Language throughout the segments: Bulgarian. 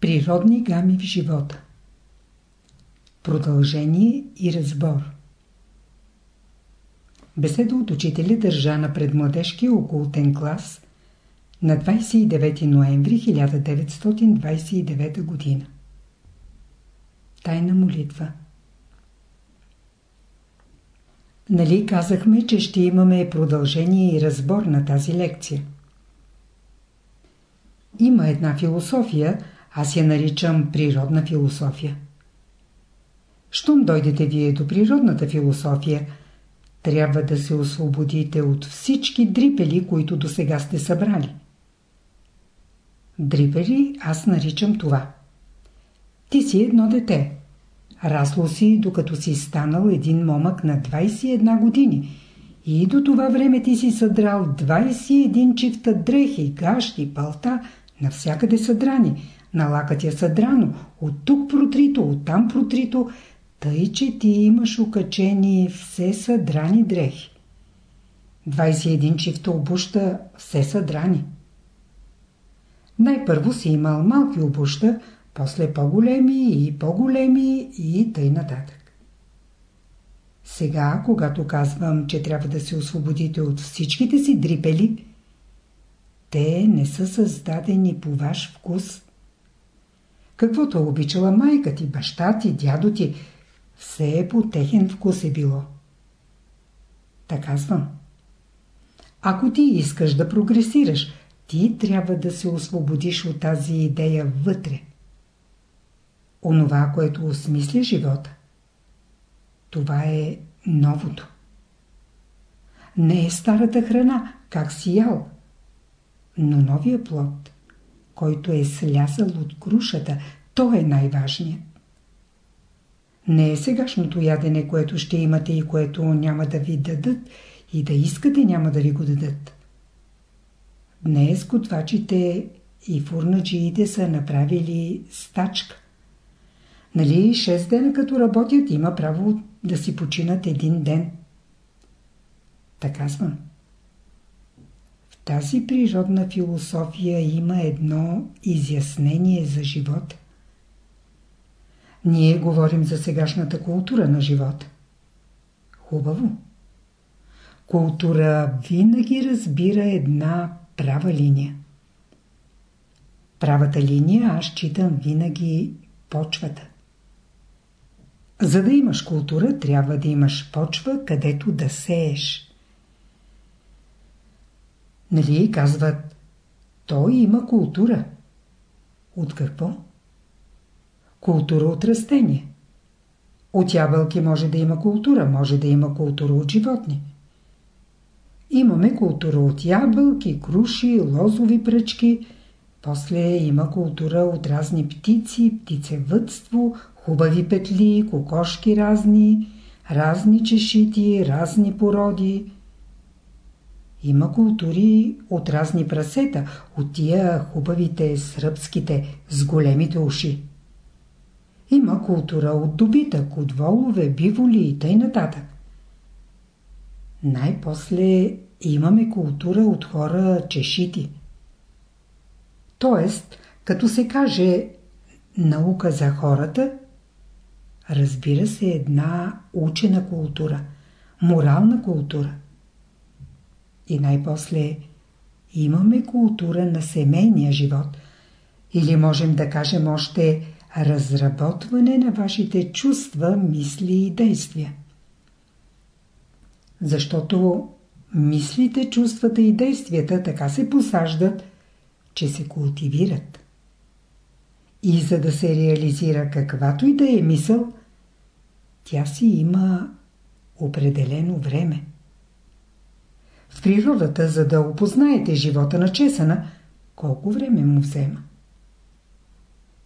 Природни гами в живота Продължение и разбор Беседа от учителя държа на предмладежкия окултен клас на 29 ноември 1929 г. Тайна молитва Нали казахме, че ще имаме продължение и разбор на тази лекция? Има една философия, аз я наричам природна философия. Щом дойдете вие до природната философия, трябва да се освободите от всички дрипели, които до сега сте събрали. Дрипели аз наричам това. Ти си едно дете. Расло си, докато си станал един момък на 21 години. И до това време ти си съдрал 21 чифта дрехи, гащи, палта, навсякъде съдрани. На лакътя съдрано, от тук протрито, от там протрито, тъй, че ти имаш окачени все съдрани дрехи. 21 чифта обуща все съдрани. Най-първо си имал малки обуща, после по-големи и по-големи и тъй нататък. Сега, когато казвам, че трябва да се освободите от всичките си дрипели, те не са създадени по ваш вкус. Каквото обичала майка ти, баща ти, дядо ти, все е по техен вкус е било. Така казвам. Ако ти искаш да прогресираш, ти трябва да се освободиш от тази идея вътре. Онова, което осмисля живота. Това е новото. Не е старата храна, как си ял, но новия плод, който е слязал от крушата, то е най-важният. Не е сегашното ядене, което ще имате и което няма да ви дадат и да искате няма да ви го дадат. Днес готвачите и фурнаджиите са направили стачка. Нали, 6 дена като работят, има право да си починат един ден. Така съм. Тази природна философия има едно изяснение за живота. Ние говорим за сегашната култура на живота. Хубаво. Култура винаги разбира една права линия. Правата линия аз читам винаги почвата. За да имаш култура, трябва да имаш почва, където да сееш. Нали казват, той има култура. От какво? Култура от растение. От ябълки може да има култура, може да има култура от животни. Имаме култура от ябълки, круши, лозови пръчки. После има култура от разни птици, птицевътство, хубави петли, кокошки разни, разни чешити, разни породи. Има култури от разни прасета, от тия хубавите сръбските с големите уши. Има култура от добитък, от волове, биволи и т.н. нататък. Най-после имаме култура от хора чешити. Тоест, като се каже наука за хората, разбира се една учена култура, морална култура. И най-после имаме култура на семейния живот. Или можем да кажем още разработване на вашите чувства, мисли и действия. Защото мислите, чувствата и действията така се посаждат, че се култивират. И за да се реализира каквато и да е мисъл, тя си има определено време. В природата, за да опознаете живота на чесана, колко време му взема?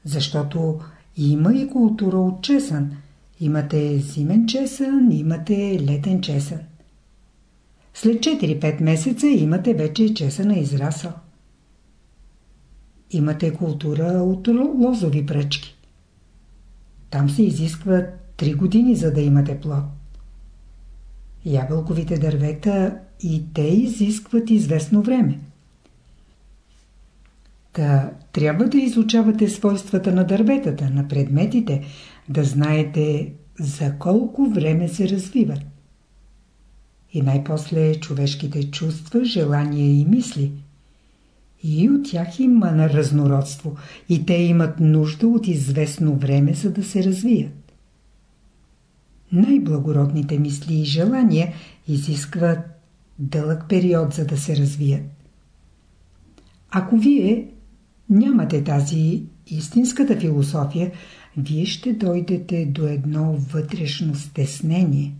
Защото има и култура от чесън. Имате зимен чесън, имате летен чесън. След 4-5 месеца имате вече чесъна израсъл. Имате култура от лозови пръчки. Там се изисква 3 години, за да имате плод. Ябълковите дървета и те изискват известно време. Та трябва да изучавате свойствата на дърветата, на предметите, да знаете за колко време се развиват. И най-после човешките чувства, желания и мисли. И от тях има на разнородство, и те имат нужда от известно време, за да се развият. Най-благородните мисли и желания изискват дълъг период, за да се развият. Ако вие нямате тази истинската философия, вие ще дойдете до едно вътрешно стеснение.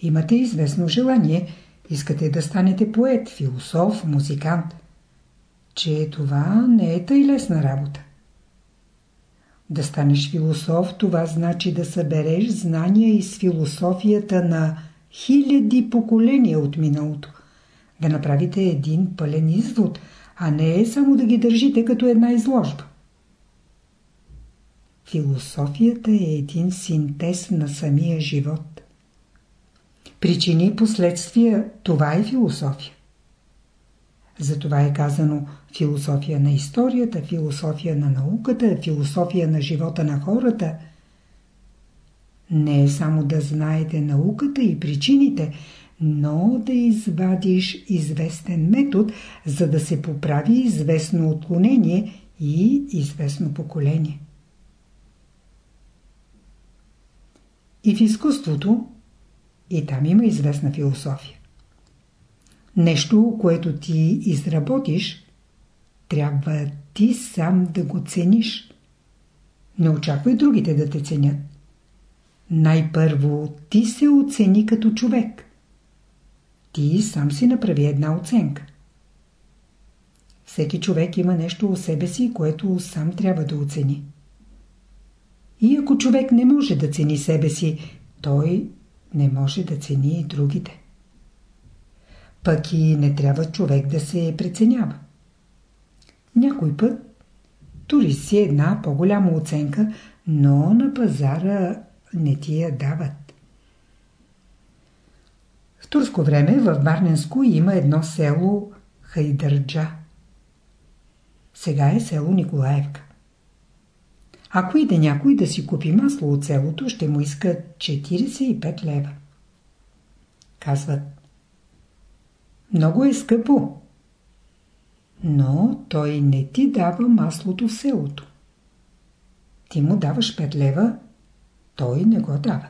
Имате известно желание, искате да станете поет, философ, музикант. Че това не е тъй лесна работа. Да станеш философ, това значи да събереш знания из философията на хиляди поколения от миналото. Да направите един пълен извод, а не е само да ги държите като една изложба. Философията е един синтез на самия живот. Причини и последствия – това е философия. Затова е казано философия на историята, философия на науката, философия на живота на хората. Не е само да знаете науката и причините, но да извадиш известен метод, за да се поправи известно отклонение и известно поколение. И в изкуството, и там има известна философия. Нещо, което ти изработиш, трябва ти сам да го цениш. Не очаквай другите да те ценят. Най-първо ти се оцени като човек. Ти сам си направи една оценка. Всеки човек има нещо у себе си, което сам трябва да оцени. И ако човек не може да цени себе си, той не може да цени и другите. Пък и не трябва човек да се преценява. Някой път тури си една по-голяма оценка, но на пазара не ти я дават. В турско време в Барненско има едно село Хайдърджа. Сега е село Николаевка. Ако иде някой да си купи масло от селото, ще му иска 45 лева. Казват. Много е скъпо. Но той не ти дава маслото в селото. Ти му даваш 5 лева, той не го дава.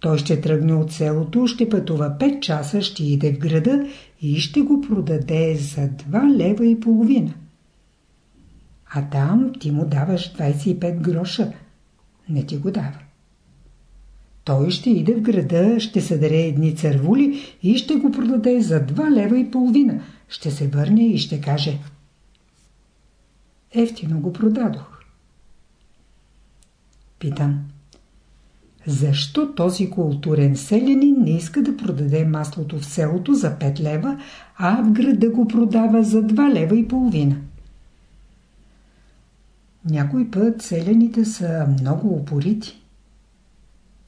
Той ще тръгне от селото, ще пътува 5 часа, ще иде в града и ще го продаде за 2 лева и половина. А там ти му даваш 25 гроша. Не ти го дава. Той ще иде в града, ще съдаре едни цървули и ще го продаде за 2 лева и половина. Ще се върне и ще каже Ефтино го продадох. Питам. Защо този културен селянин не иска да продаде маслото в селото за 5 лева, а в града го продава за 2 лева и половина? Някой път селените са много упорити.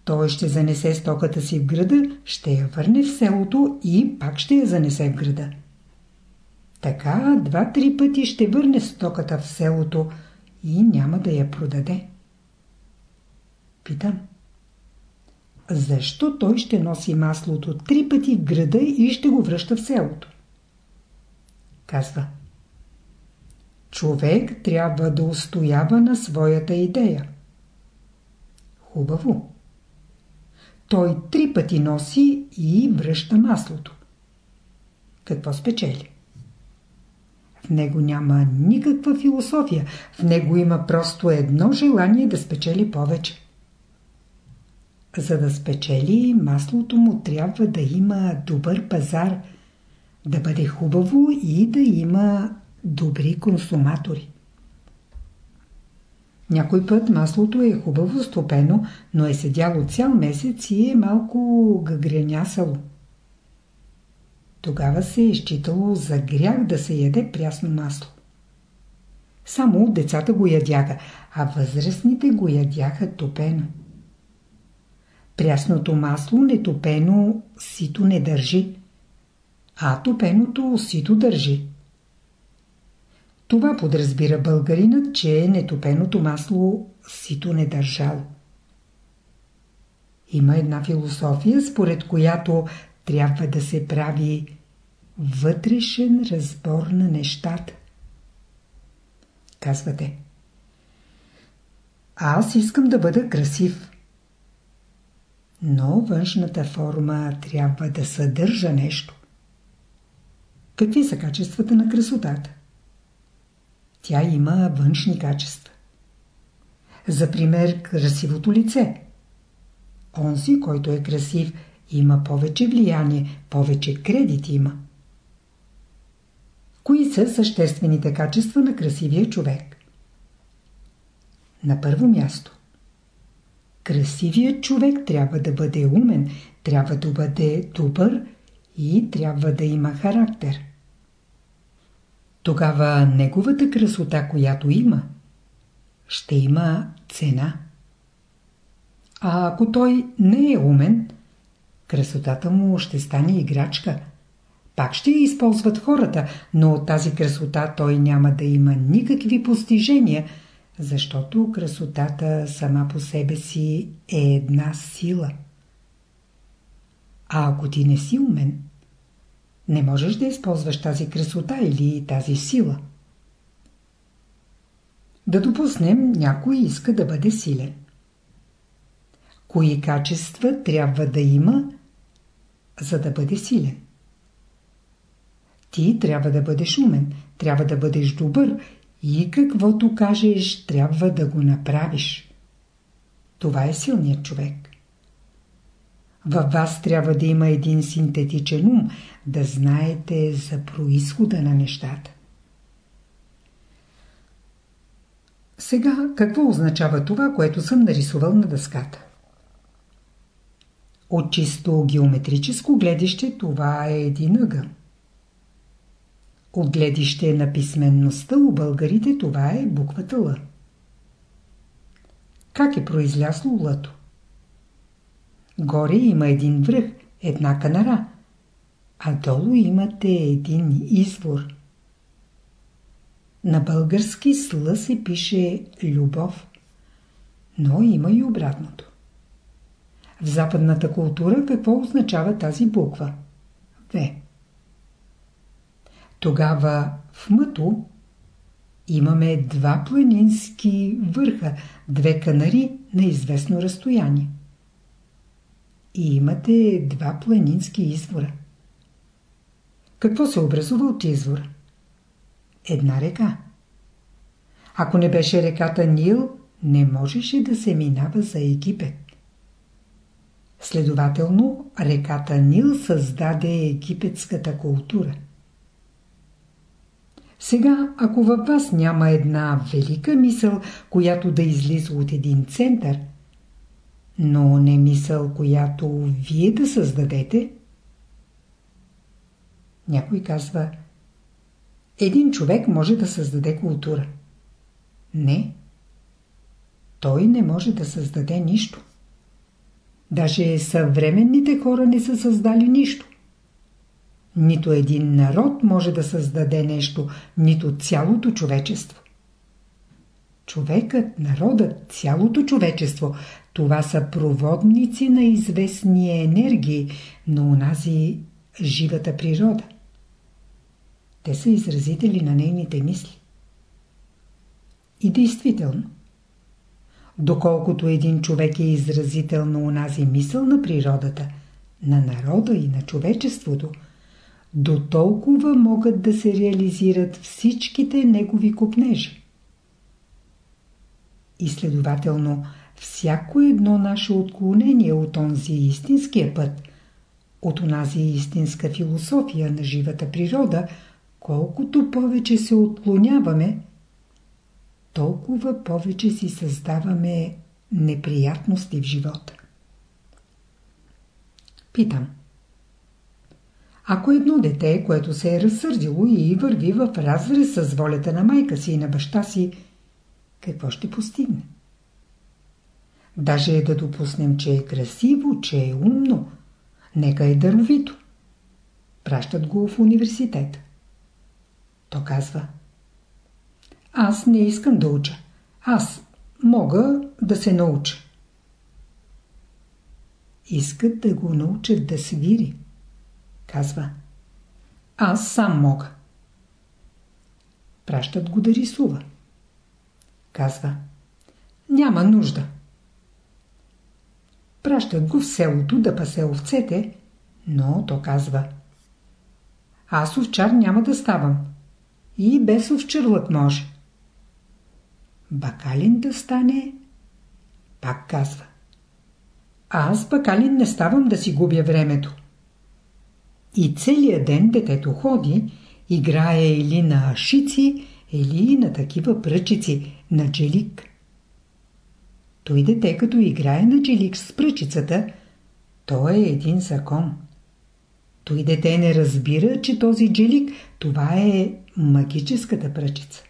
Той ще занесе стоката си в града, ще я върне в селото и пак ще я занесе в града. Така два-три пъти ще върне стоката в селото и няма да я продаде. Питам. Защо той ще носи маслото три пъти в града и ще го връща в селото? Казва. Човек трябва да устоява на своята идея. Хубаво. Той три пъти носи и връща маслото. Какво спечели? В него няма никаква философия. В него има просто едно желание да спечели повече. За да спечели, маслото му трябва да има добър пазар, да бъде хубаво и да има добри консуматори. Някой път маслото е хубаво стопено, но е седяло цял месец и е малко гагренясало. Тогава се е считало за грях да се яде прясно масло. Само децата го ядяха, а възрастните го ядяха топено. Прясното масло нетопено сито не държи, а топеното сито държи. Това подразбира българинът, че нетопеното масло сито не държало. Има една философия, според която трябва да се прави вътрешен разбор на нещата. Казвате. Аз искам да бъда красив. Но външната форма трябва да съдържа нещо. Какви са качествата на красотата? Тя има външни качества. За пример, красивото лице. Онзи, който е красив, има повече влияние, повече кредит има. Кои са съществените качества на красивия човек? На първо място. Красивият човек трябва да бъде умен, трябва да бъде добър и трябва да има характер. Тогава неговата красота, която има, ще има цена. А ако той не е умен, красотата му ще стане играчка. Пак ще я използват хората, но от тази красота той няма да има никакви постижения, защото красотата сама по себе си е една сила. А ако ти не си умен, не можеш да използваш тази красота или тази сила. Да допуснем, някой иска да бъде силен. Кои качества трябва да има, за да бъде силен? Ти трябва да бъдеш умен, трябва да бъдеш добър и каквото кажеш, трябва да го направиш. Това е силният човек. Във вас трябва да има един синтетичен ум, да знаете за происхода на нещата. Сега, какво означава това, което съм нарисувал на дъската? От чисто геометрическо гледище това е един ъгъл. От гледище на писменността у българите това е буквата Л. Как е произлясло лъто? Горе има един връх, една канара, а долу имате един извор. На български сла се пише любов, но има и обратното. В западната култура какво означава тази буква? В. Тогава в мъто имаме два планински върха, две канари на известно разстояние. И имате два планински извора. Какво се образува от извора? Една река. Ако не беше реката Нил, не можеше да се минава за Египет. Следователно, реката Нил създаде египетската култура. Сега, ако във вас няма една велика мисъл, която да излиза от един център, но не мисъл, която вие да създадете, някой казва, един човек може да създаде култура. Не. Той не може да създаде нищо. Даже съвременните хора не са създали нищо. Нито един народ може да създаде нещо, нито цялото човечество. Човекът, народът, цялото човечество – това са проводници на известни енергии, на унази живата природа. Те са изразители на нейните мисли. И действително, доколкото един човек е изразител на унази мисъл на природата, на народа и на човечеството – до толкова могат да се реализират всичките негови купнежи. И следователно, всяко едно наше отклонение от онзи истинския път, от онази истинска философия на живата природа, колкото повече се отклоняваме, толкова повече си създаваме неприятности в живота. Питам. Ако едно дете, което се е разсърдило и върви в разрез с волята на майка си и на баща си, какво ще постигне? Даже да допуснем, че е красиво, че е умно, нека е даровито. Пращат го в университет. То казва Аз не искам да уча. Аз мога да се науча. Искат да го научат да свири. Казва. Аз сам мога. Пращат го да рисува. Казва. Няма нужда. Пращат го в селото да пасе овцете, но то казва. Аз овчар няма да ставам. И без овчарлък може. Бакалин да стане, пак казва. Аз бакалин не ставам да си губя времето. И целият ден детето ходи, играе или на ашици, или на такива пръчици, на джелик. Той дете като играе на джелик с пръчицата, то е един закон. Той дете не разбира, че този джелик, това е магическата пръчица.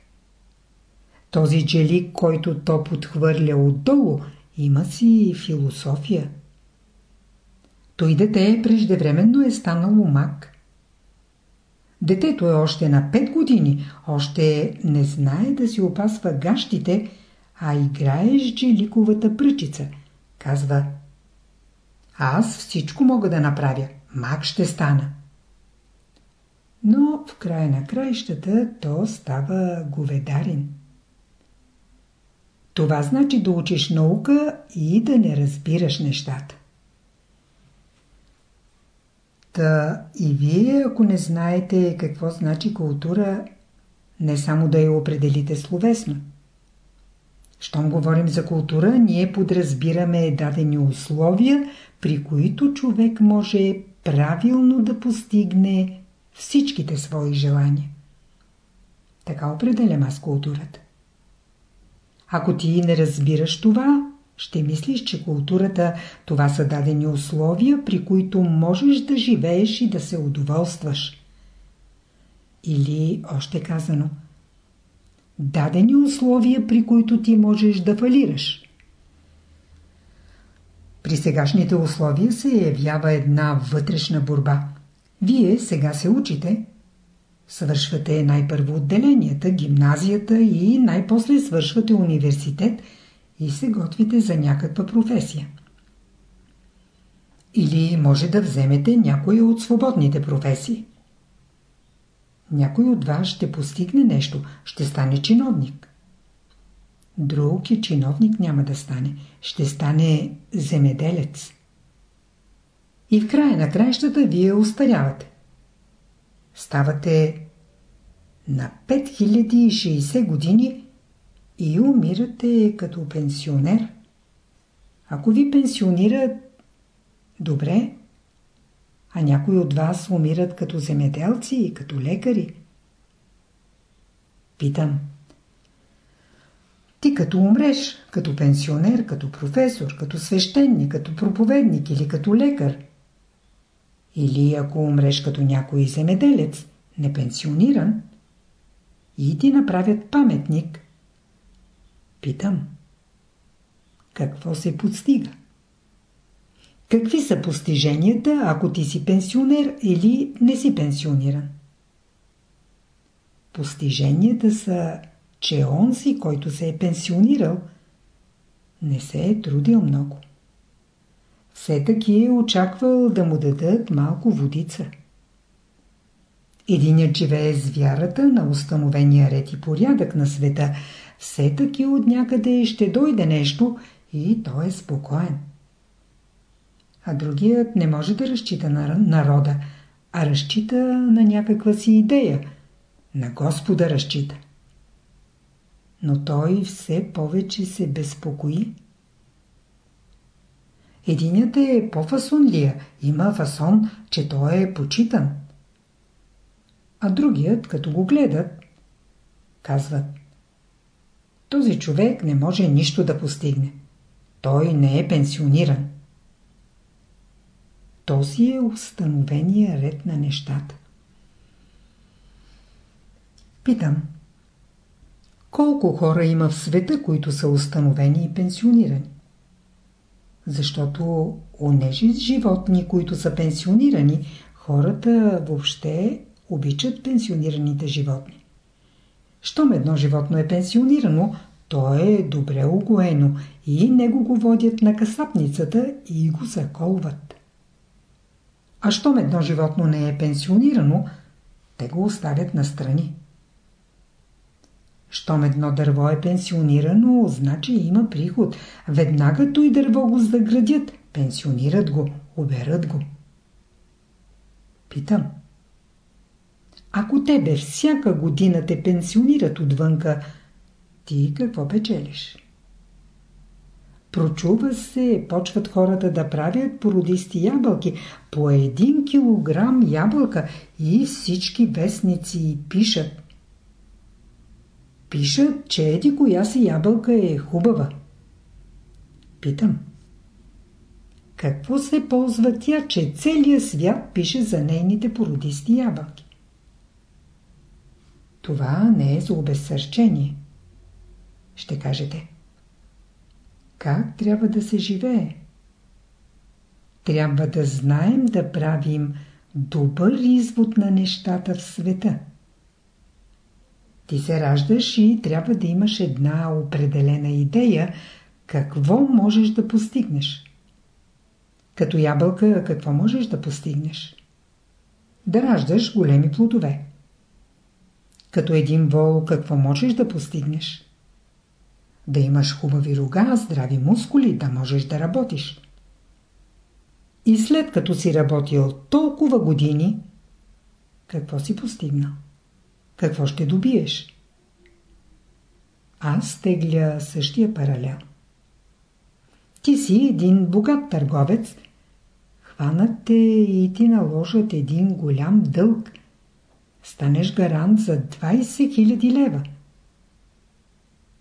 Този джелик, който то подхвърля отдолу, има си философия. Той дете преждевременно е станало мак. Детето е още на 5 години, още не знае да си опасва гащите, а играе с джеликовата пръчица. Казва, аз всичко мога да направя, мак ще стана. Но в края на краищата то става говедарин. Това значи да учиш наука и да не разбираш нещата. Та и вие, ако не знаете какво значи култура, не само да я определите словесно. Щом говорим за култура, ние подразбираме дадени условия, при които човек може правилно да постигне всичките свои желания. Така определям аз културата. Ако ти не разбираш това, ще мислиш, че културата това са дадени условия, при които можеш да живееш и да се удоволстваш. Или, още казано, дадени условия, при които ти можеш да фалираш. При сегашните условия се явява една вътрешна борба. Вие сега се учите. Свършвате най-първо отделенията, гимназията и най-после свършвате университет – и се готвите за някаква професия. Или може да вземете някоя от свободните професии. Някой от вас ще постигне нещо, ще стане чиновник. Друг и чиновник няма да стане, ще стане земеделец. И в края на краищата вие устарявате. Ставате на 5060 години и умирате като пенсионер. Ако ви пенсионират, добре, а някои от вас умират като земеделци и като лекари. Питам. Ти като умреш, като пенсионер, като професор, като свещеник, като проповедник или като лекар, или ако умреш като някой земеделец, непенсиониран, и ти направят паметник – Питам. Какво се постига? Какви са постиженията, ако ти си пенсионер или не си пенсиониран? Постиженията са, че онзи, който се е пенсионирал, не се е трудил много. Все таки е очаквал да му дадат малко водица. Единят живее с вярата на установения ред и порядък на света, все таки от някъде ще дойде нещо и той е спокоен. А другият не може да разчита на народа, а разчита на някаква си идея. На Господа разчита. Но той все повече се безпокои. Единият е по-фасонлия, има фасон, че той е почитан. А другият, като го гледат, казват – този човек не може нищо да постигне. Той не е пенсиониран. Този е установения ред на нещата. Питам. Колко хора има в света, които са установени и пенсионирани? Защото онежи животни, които са пенсионирани, хората въобще обичат пенсионираните животни. Щом едно животно е пенсионирано, то е добре огоено и него го водят на касапницата и го заколват. А щом едно животно не е пенсионирано, те го оставят настрани. Щом едно дърво е пенсионирано, значи има приход. Веднага той дърво го заградят, пенсионират го, оберат го. Питам. Ако тебе всяка година те пенсионират отвънка, ти какво печелиш? Прочува се, почват хората да правят породисти ябълки по един килограм ябълка и всички вестници пишат. Пишат, че еди коя си ябълка е хубава. Питам. Какво се ползва тя, че целият свят пише за нейните породисти ябълки? Това не е за обезсърчение. Ще кажете. Как трябва да се живее? Трябва да знаем да правим добър извод на нещата в света. Ти се раждаш и трябва да имаш една определена идея какво можеш да постигнеш. Като ябълка какво можеш да постигнеш? Да раждаш големи плодове. Като един вол какво можеш да постигнеш? Да имаш хубави рога, здрави мускули, да можеш да работиш. И след като си работил толкова години, какво си постигнал? Какво ще добиеш? Аз тегля същия паралел. Ти си един богат търговец, хванат те и ти наложат един голям дълг. Станеш гарант за 20 000 лева.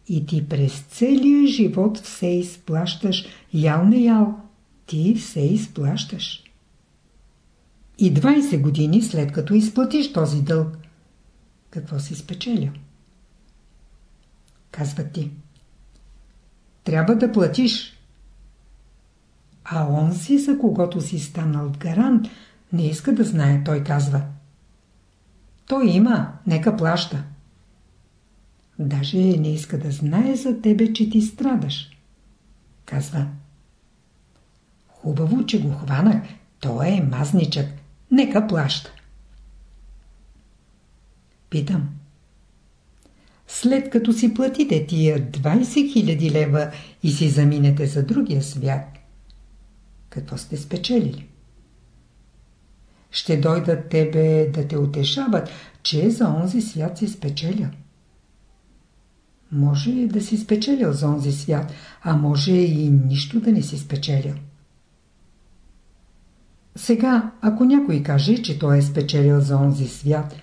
И ти през целия живот все изплащаш, ял не ял, ти все изплащаш. И 20 години след като изплатиш този дълг, какво си спечелил? Казва ти. Трябва да платиш. А он си, за когото си станал гарант, не иска да знае, той казва. Той има, нека плаща. Даже не иска да знае за тебе, че ти страдаш. Казва. Хубаво, че го хванах. Той е мазничък. Нека плаща. Питам. След като си платите тия 20 000 лева и си заминете за другия свят, какво сте спечелили? Ще дойдат тебе да те утешават, че за онзи свят си спечелил. Може да си спечелил за онзи свят, а може и нищо да не си спечелил. Сега, ако някой каже, че той е спечелил за онзи свят,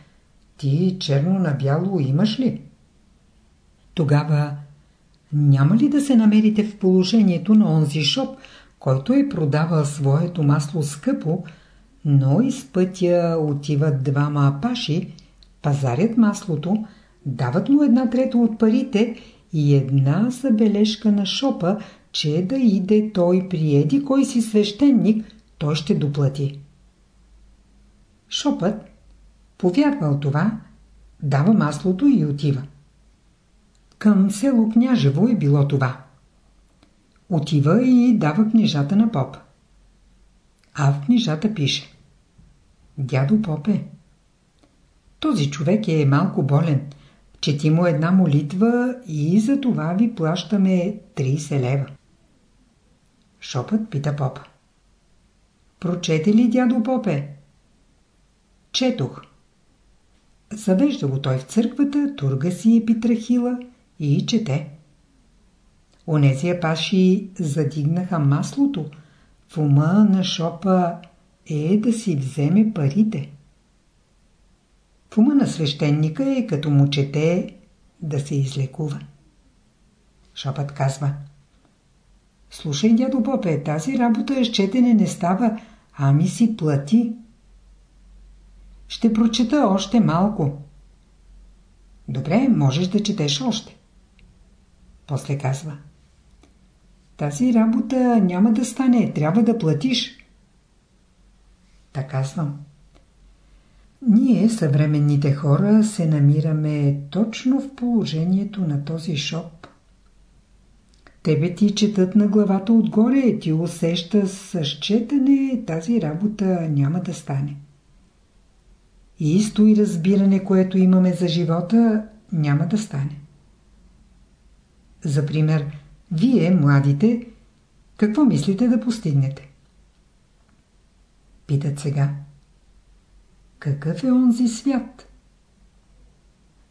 ти черно на бяло имаш ли? Тогава няма ли да се намерите в положението на онзи шоп, който е продавал своето масло скъпо, но из пътя отиват двама апаши, пазарят маслото, дават му една трета от парите и една забележка на шопа, че да иде той приеди кой си свещеник, той ще доплати. Шопът, повярвал това, дава маслото и отива. Към село Княжево е било това. Отива и дава книжата на поп. А в книжата пише Дядо Попе, този човек е малко болен. Чети му една молитва и за това ви плащаме 30 лева. Шопът пита попа. Прочете ли дядо Попе? Четох. Завежда го той в църквата, турга си е питрахила и чете. Онези апаши задигнаха маслото. В ума на шопа е да си вземе парите. В ума на свещеника е като му чете да се излекува. Шопът казва Слушай, дядо Попе, тази работа с четене не става, ами си плати. Ще прочета още малко. Добре, можеш да четеш още. После казва Тази работа няма да стане, трябва да платиш. Така казвам. Ние, съвременните хора, се намираме точно в положението на този шоп. Тебе ти четат на главата отгоре, ти усеща с четане, тази работа няма да стане. И и разбиране, което имаме за живота, няма да стане. За пример, вие, младите, какво мислите да постигнете? Питат сега. Какъв е онзи свят?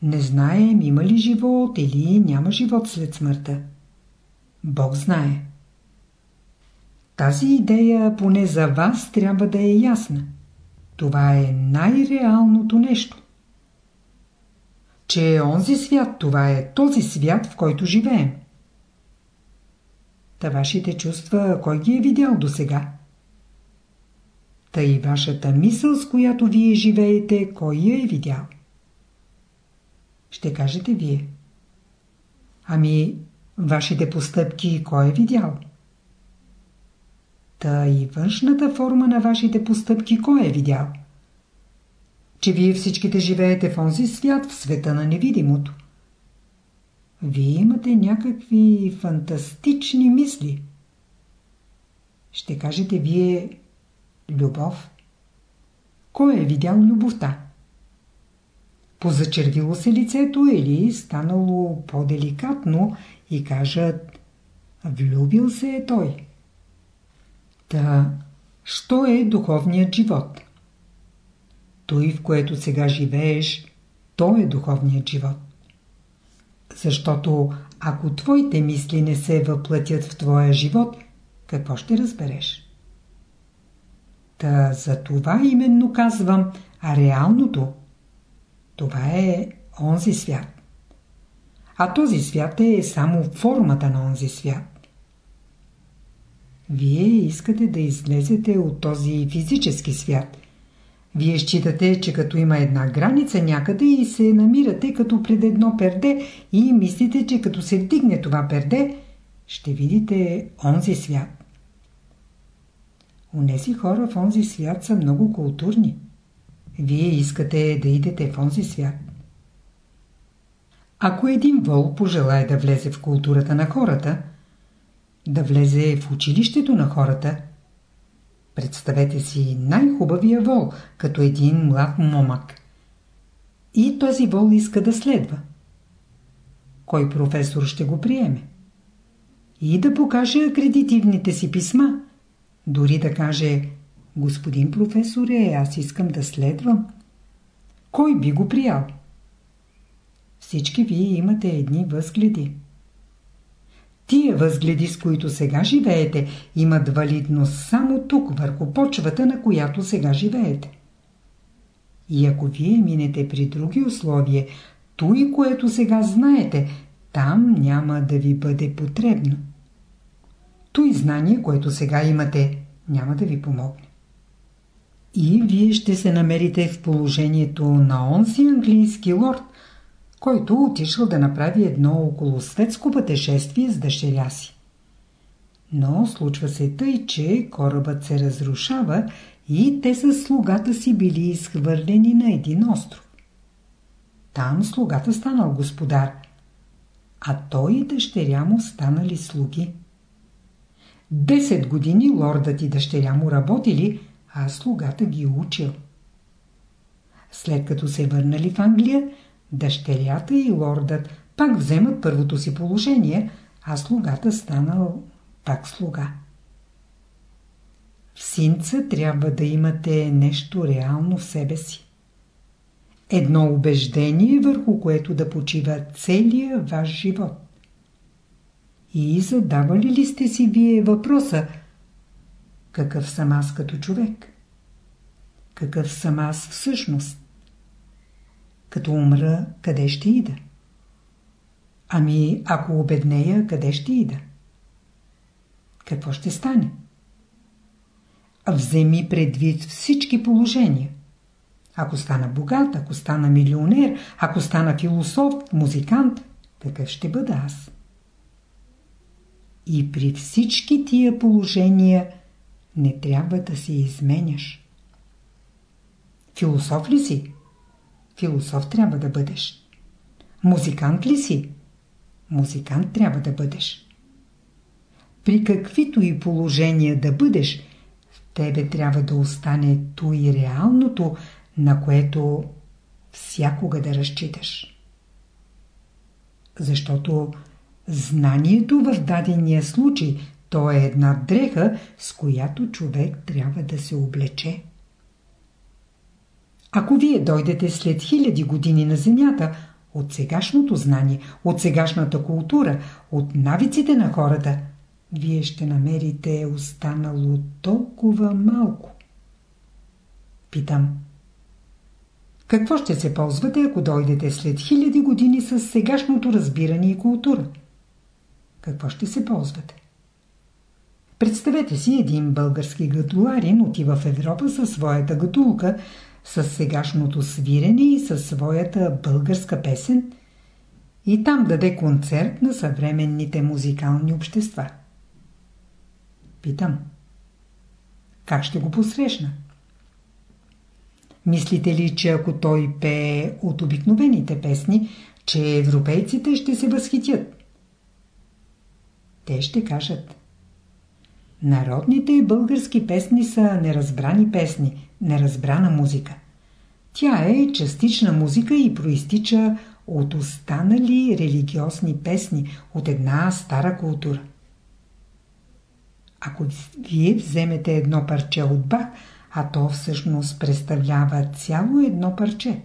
Не знаем има ли живот или няма живот след смъртта. Бог знае. Тази идея поне за вас трябва да е ясна. Това е най-реалното нещо. Че е онзи свят, това е този свят, в който живеем. Та вашите чувства, кой ги е видял до сега? Та и вашата мисъл, с която вие живеете, кой я е видял? Ще кажете вие. Ами, вашите постъпки кой е видял? Та и външната форма на вашите постъпки кой е видял? Че вие всичките живеете в онзи свят, в света на невидимото. Вие имате някакви фантастични мисли. Ще кажете вие любов. Кой е видял любовта? Позачервило се лицето или станало по-деликатно и кажат Влюбил се е той. Та, що е духовният живот? Той, в което сега живееш, то е духовният живот. Защото ако твоите мисли не се въплатят в твоя живот, какво ще разбереш? Та за това именно казвам, а реалното, това е онзи свят. А този свят е само формата на онзи свят. Вие искате да излезете от този физически свят. Вие считате, че като има една граница някъде и се намирате като пред едно перде и мислите, че като се вдигне това перде, ще видите онзи свят. Унеси хора в онзи свят са много културни. Вие искате да идете в онзи свят. Ако един вол пожелае да влезе в културата на хората, да влезе в училището на хората, представете си най-хубавия вол, като един млад момък. И този вол иска да следва. Кой професор ще го приеме? И да покаже акредитивните си писма. Дори да каже, господин професоре, аз искам да следвам. Кой би го приял? Всички вие имате едни възгледи. Тия възгледи, с които сега живеете, имат валидност само тук, върху почвата, на която сега живеете. И ако вие минете при други условия, той, което сега знаете, там няма да ви бъде потребно. Той знание, което сега имате, няма да ви помогне. И вие ще се намерите в положението на онзи английски лорд, който отишъл да направи едно около светско пътешествие с дъщеря си. Но случва се тъй, че корабът се разрушава и те с слугата си били изхвърлени на един остров. Там слугата станал господар, а той и дъщеря му станали слуги. Десет години лордът и дъщеря му работили, а слугата ги учил. След като се върнали в Англия, дъщерята и лордът пак вземат първото си положение, а слугата станал пак слуга. В синца трябва да имате нещо реално в себе си. Едно убеждение, върху което да почива целия ваш живот. И задавали ли сте си вие въпроса какъв съм аз като човек? Какъв съм аз всъщност? Като умра, къде ще ида? Ами, ако обеднея, къде ще ида? Какво ще стане? Вземи предвид всички положения. Ако стана богат, ако стана милионер, ако стана философ, музикант, какъв ще бъда аз? И при всички тия положения не трябва да се изменяш. Философ ли си? Философ трябва да бъдеш. Музикант ли си? Музикант трябва да бъдеш. При каквито и положения да бъдеш, в тебе трябва да остане то и реалното, на което всякога да разчиташ. Защото знанието в дадения случай то е една дреха, с която човек трябва да се облече. Ако вие дойдете след хиляди години на Земята, от сегашното знание, от сегашната култура, от навиците на хората, вие ще намерите останало толкова малко. Питам. Какво ще се ползвате, ако дойдете след хиляди години с сегашното разбиране и култура? Какво ще се ползвате? Представете си един български гатуларин отива в Европа със своята гатулка, с сегашното свирене и със своята българска песен и там даде концерт на съвременните музикални общества. Питам. Как ще го посрещна? Мислите ли, че ако той пее от обикновените песни, че европейците ще се възхитят? Те ще кажат. Народните български песни са неразбрани песни, неразбрана музика. Тя е частична музика и проистича от останали религиозни песни, от една стара култура. Ако вие вземете едно парче от Бах, а то всъщност представлява цяло едно парче.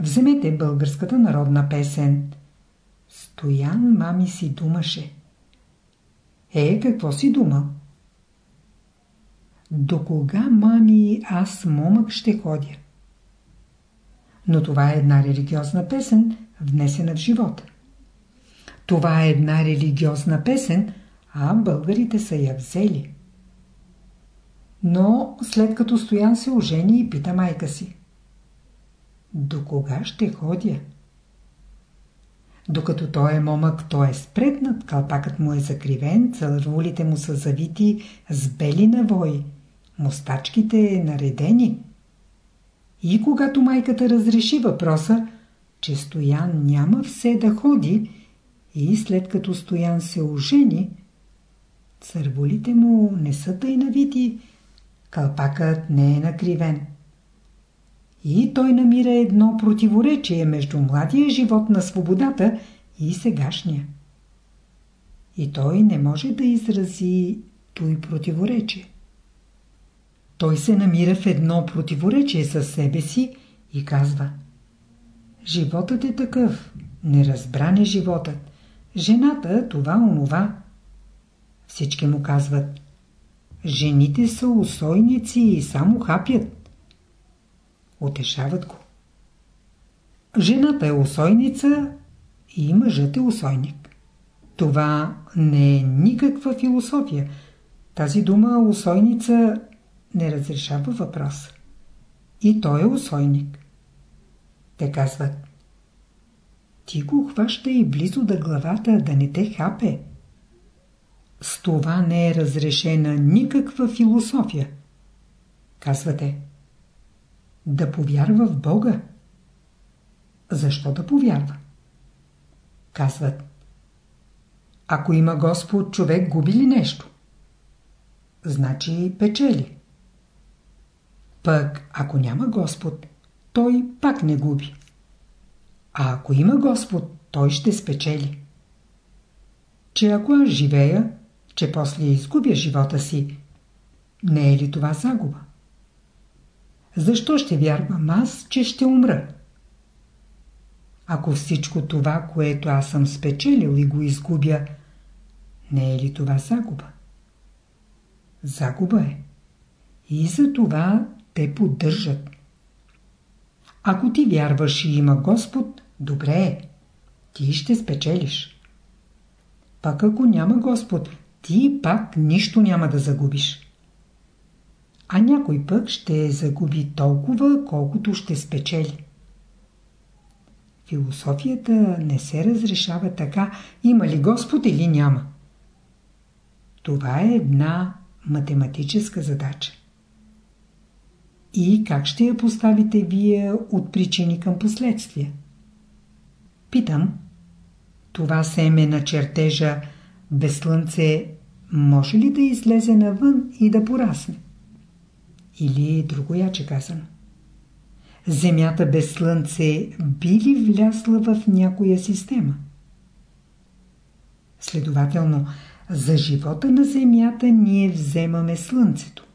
Вземете българската народна песен. Стоян мами си думаше. Е, какво си дума? До кога, мами, аз момък ще ходя? Но това е една религиозна песен, внесена в живота. Това е една религиозна песен, а българите са я взели. Но след като Стоян се ожени и пита майка си. До кога ще ходя? Докато той е момък, той е спретнат, калпакът му е закривен, цървулите му са завити с бели навои, мустачките е наредени. И когато майката разреши въпроса, че Стоян няма все да ходи, и след като Стоян се ожени, цървулите му не са тъй навити, калпакът не е накривен. И той намира едно противоречие между младия живот на свободата и сегашния. И той не може да изрази той противоречие. Той се намира в едно противоречие със себе си и казва Животът е такъв, неразбран е животът. Жената това онова. Всички му казват Жените са усойници и само хапят. Отешават го. Жената е усойница и мъжът е усойник. Това не е никаква философия. Тази дума усойница не разрешава въпроса. И той е усойник. Те казват Ти го хваща и близо до главата да не те хапе. С това не е разрешена никаква философия. Казвате Да повярва в Бога. Защо да повярва? Казват Ако има Господ, човек губи ли нещо? Значи печели. Пък, ако няма Господ, той пак не губи. А ако има Господ, той ще спечели. Че ако аз живея, че после изгубя живота си, не е ли това загуба? Защо ще вярвам аз, че ще умра? Ако всичко това, което аз съм спечелил и го изгубя, не е ли това загуба? Загуба е. И за това те поддържат. Ако ти вярваш и има Господ, добре е. Ти ще спечелиш. Пак ако няма Господ, ти пак нищо няма да загубиш. А някой пък ще загуби толкова, колкото ще спечели. Философията не се разрешава така, има ли Господ или няма. Това е една математическа задача. и как ще я поставите вие от причини към последствия? Питам, това семе на чертежа без слънце може ли да излезе навън и да порасне? Или другояче казано. Земята без слънце би ли влязла в някоя система? Следователно, за живота на Земята ние вземаме Слънцето.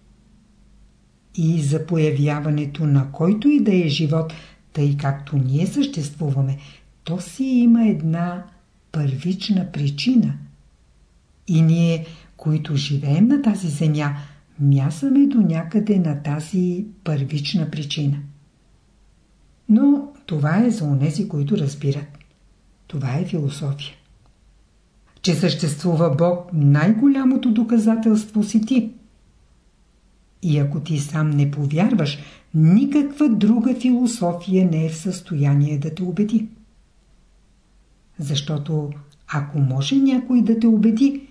И за появяването на който и да е живот, тъй както ние съществуваме, то си има една първична причина. И ние, които живеем на тази земя, мясаме до някъде на тази първична причина. Но това е за онези, които разбират. Това е философия. Че съществува Бог, най-голямото доказателство си ти. И ако ти сам не повярваш, никаква друга философия не е в състояние да те убеди. Защото ако може някой да те убеди,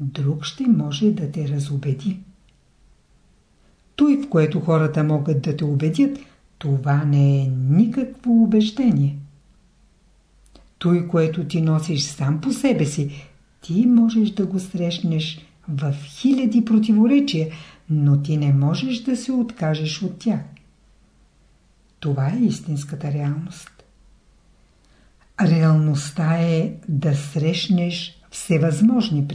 друг ще може да те разубеди. Той, в което хората могат да те убедят, това не е никакво убеждение. Той, което ти носиш сам по себе си, ти можеш да го срещнеш в хиляди противоречия, но ти не можеш да се откажеш от тях. Това е истинската реалност. Реалността е да срещнеш всевъзможни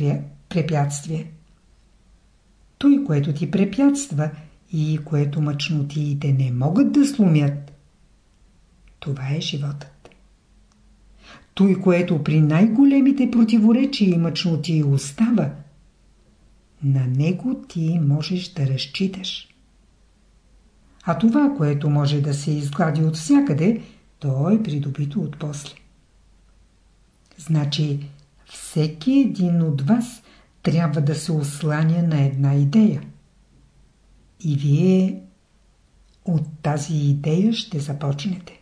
препятствия. Той, което ти препятства и което мъчнотиите не могат да сломят, това е животът. Той, което при най-големите противоречия и мъчноти остава, на него ти можеш да разчиташ. А това, което може да се изглади от всякъде, то е придобито от после. Значи, всеки един от вас трябва да се осланя на една идея. И вие от тази идея ще започнете.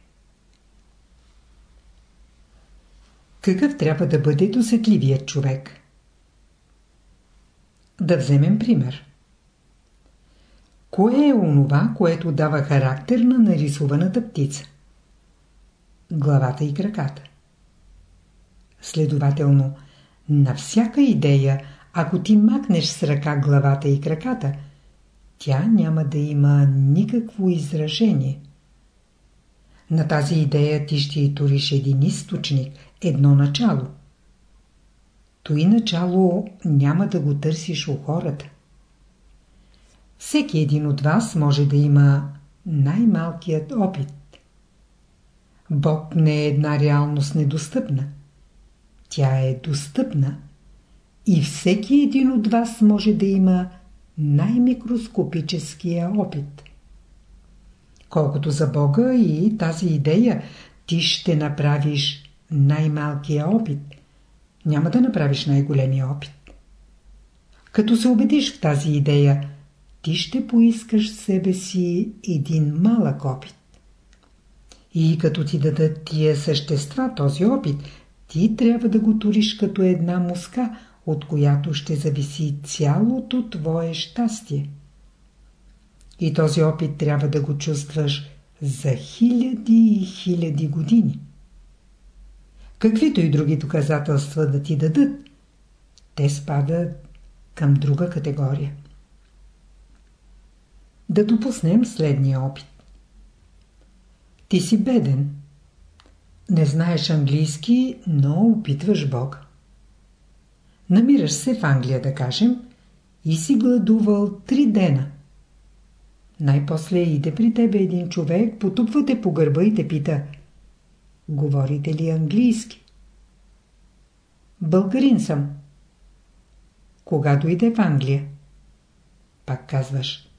Какъв трябва да бъде досетливият човек? Да вземем пример. Кое е онова, което дава характер на нарисуваната птица? Главата и краката. Следователно, на всяка идея, ако ти макнеш с ръка главата и краката, тя няма да има никакво изражение. На тази идея ти ще туриш един източник, едно начало. Той начало няма да го търсиш у хората. Всеки един от вас може да има най-малкият опит. Бог не е една реалност недостъпна. Тя е достъпна и всеки един от вас може да има най-микроскопическия опит. Колкото за Бога и тази идея, ти ще направиш най-малкия опит. Няма да направиш най-големия опит. Като се убедиш в тази идея, ти ще поискаш себе си един малък опит. И като ти дадат тия същества този опит – ти трябва да го туриш като една муска, от която ще зависи цялото твое щастие. И този опит трябва да го чувстваш за хиляди и хиляди години. Каквито и други доказателства да ти дадат, те спадат към друга категория. Да допуснем следния опит. Ти си беден. Не знаеш английски, но опитваш Бог. Намираш се в Англия, да кажем, и си гладувал три дена. Най-после иде при тебе един човек, потупва те по гърба и те пита Говорите ли английски? Българин съм. Кога дойде в Англия? Пак казваш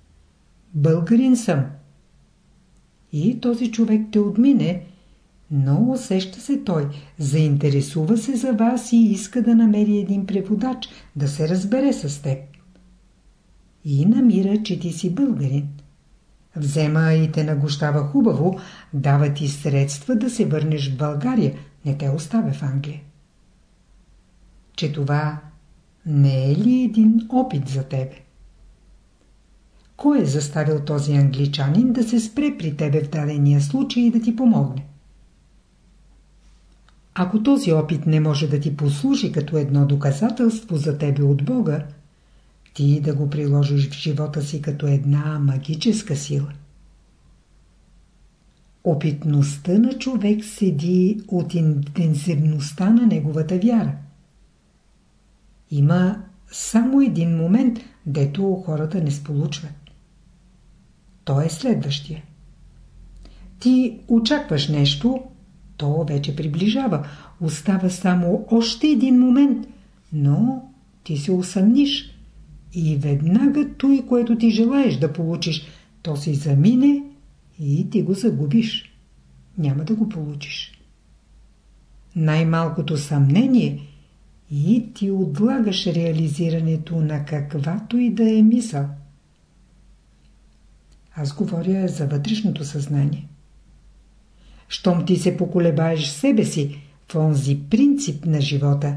Българин съм. И този човек те отмине, но усеща се той, заинтересува се за вас и иска да намери един преводач, да се разбере с теб. И намира, че ти си българин. Взема и те нагощава хубаво, дава ти средства да се върнеш в България, не те оставя в Англия. Че това не е ли един опит за тебе? Кой е заставил този англичанин да се спре при тебе в дадения случай и да ти помогне? Ако този опит не може да ти послужи като едно доказателство за тебе от Бога, ти да го приложиш в живота си като една магическа сила. Опитността на човек седи от интензивността на неговата вяра. Има само един момент, дето хората не сполучват. Той е следващия. Ти очакваш нещо, то вече приближава. Остава само още един момент, но ти се усъмниш и веднага той, което ти желаеш да получиш, то си замине и ти го загубиш. Няма да го получиш. Най-малкото съмнение и ти отлагаш реализирането на каквато и да е мисъл. Аз говоря за вътрешното съзнание. Щом ти се поколебаеш себе си в онзи принцип на живота,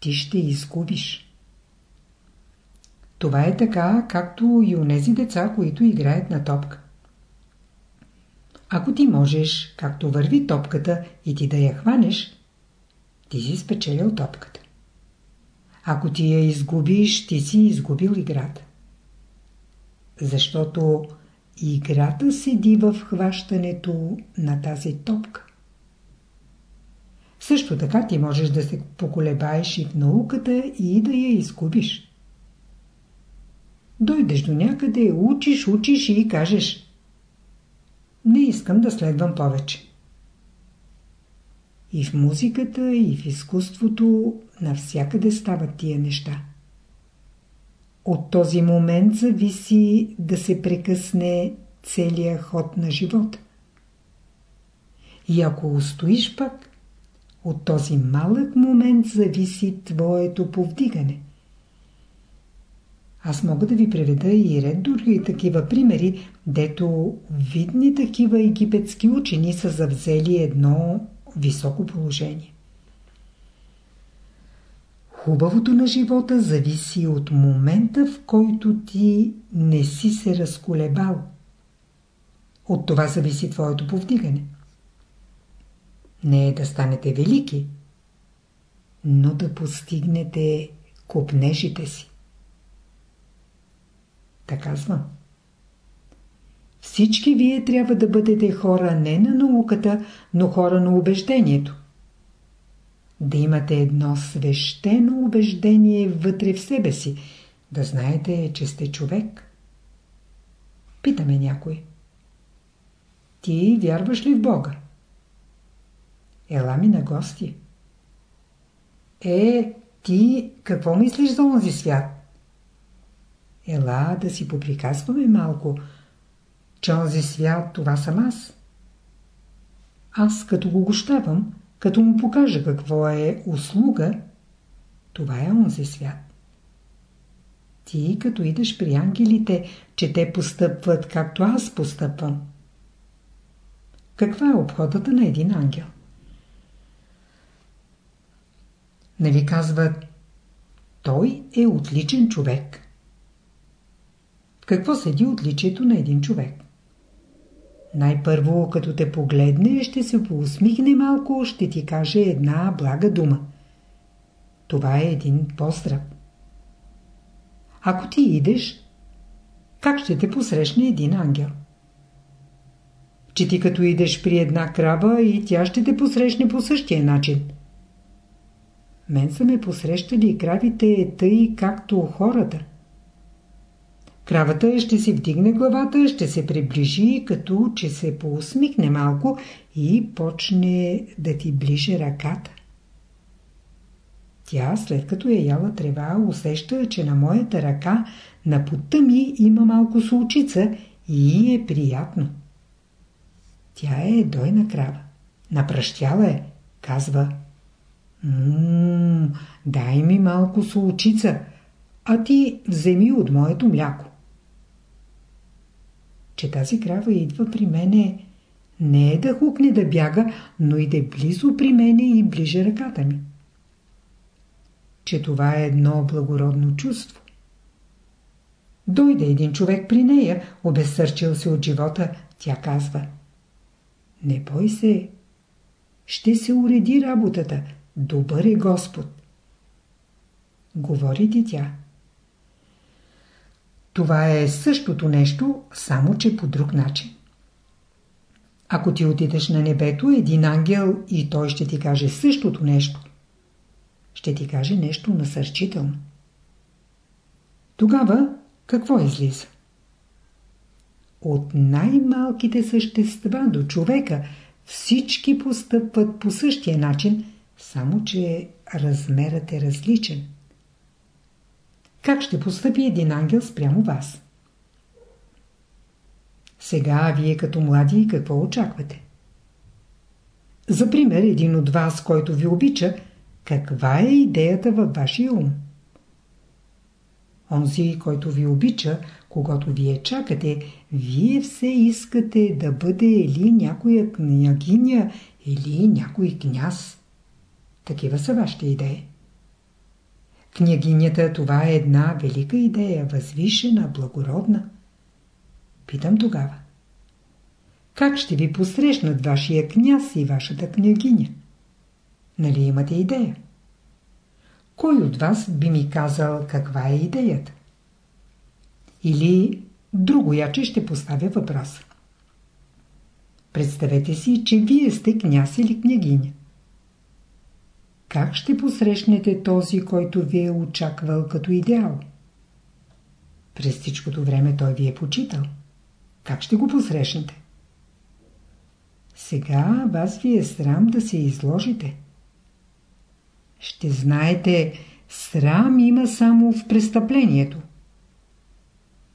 ти ще изгубиш. Това е така, както и у нези деца, които играят на топка. Ако ти можеш, както върви топката и ти да я хванеш, ти си спечелил топката. Ако ти я изгубиш, ти си изгубил играта. Защото играта седи в хващането на тази топка. Също така ти можеш да се поколебаеш и в науката и да я изгубиш. Дойдеш до някъде, учиш, учиш и кажеш Не искам да следвам повече. И в музиката, и в изкуството навсякъде стават тия неща. От този момент зависи да се прекъсне целият ход на живота. И ако устоиш пак, от този малък момент зависи твоето повдигане. Аз мога да ви преведа и ред други такива примери, дето видни такива египетски учени са завзели едно високо положение. Хубавото на живота зависи от момента, в който ти не си се разколебал. От това зависи твоето повдигане. Не е да станете велики, но да постигнете копнежите си. Така казвам. Всички вие трябва да бъдете хора не на науката, но хора на убеждението да имате едно свещено убеждение вътре в себе си, да знаете, че сте човек. Питаме някой. Ти вярваш ли в Бога? Ела ми на гости. Е, ти какво мислиш за онзи свят? Ела да си поприказваме малко, че онзи свят това съм аз. Аз като го гощавам, като му покажа какво е услуга, това е онзи свят. Ти, като идеш при ангелите, че те постъпват както аз постъпвам. Каква е обходата на един ангел? Нали казват, той е отличен човек. Какво седи отличието на един човек? Най-първо, като те погледне, ще се поусмихне малко, ще ти каже една блага дума. Това е един поздрав. Ако ти идеш, как ще те посрещне един ангел? Че ти като идеш при една крава и тя ще те посрещне по същия начин. Мен са ме посрещали кравите тъй както хората – Кравата ще си вдигне главата, ще се приближи, като че се поусмихне малко и почне да ти ближе ръката. Тя, след като е яла трева, усеща, че на моята ръка, на пута ми има малко сулчица и е приятно. Тя е дойна крава. Напръщяла е, казва. Ммм, дай ми малко сулчица, а ти вземи от моето мляко че тази крава идва при мене не е да хукне да бяга, но и да е близо при мене и ближе ръката ми. Че това е едно благородно чувство. Дойде един човек при нея, обезсърчил се от живота, тя казва Не бой се, ще се уреди работата, добър е Господ. Говори ти тя. Това е същото нещо, само че по друг начин. Ако ти отидеш на небето, един ангел и той ще ти каже същото нещо. Ще ти каже нещо насърчително. Тогава какво излиза? От най-малките същества до човека всички постъпват по същия начин, само че размерът е различен. Как ще постъпи един ангел спрямо вас? Сега вие като млади какво очаквате? За пример, един от вас, който ви обича, каква е идеята във вашия ум? Онзи, който ви обича, когато вие чакате, вие все искате да бъде или някоя княгиня, или някой княз. Такива са вашите идеи. Княгинята това е една велика идея, възвишена, благородна. Питам тогава. Как ще ви посрещнат вашия княз и вашата княгиня? Нали имате идея? Кой от вас би ми казал каква е идеята? Или друго яче ще поставя въпроса. Представете си, че вие сте княз или княгиня. Как ще посрещнете този, който ви е очаквал като идеал? През всичкото време той ви е почитал. Как ще го посрещнете? Сега вас ви е срам да се изложите. Ще знаете, срам има само в престъплението.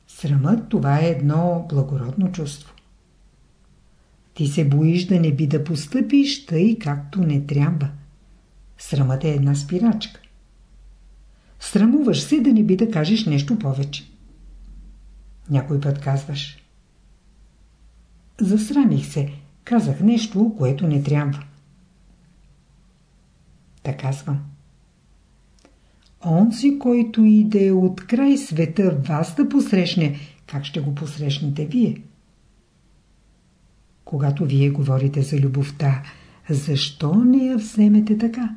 Срамът това е едно благородно чувство. Ти се боиш да не би да постъпиш тъй както не трябва. Срамът е една спирачка. Срамуваш се да не би да кажеш нещо повече. Някой път казваш. Засрамих се. Казах нещо, което не трябва. Та казвам. Онзи, който иде от край света вас да посрещне, как ще го посрещнете вие? Когато вие говорите за любовта, защо не я вземете така?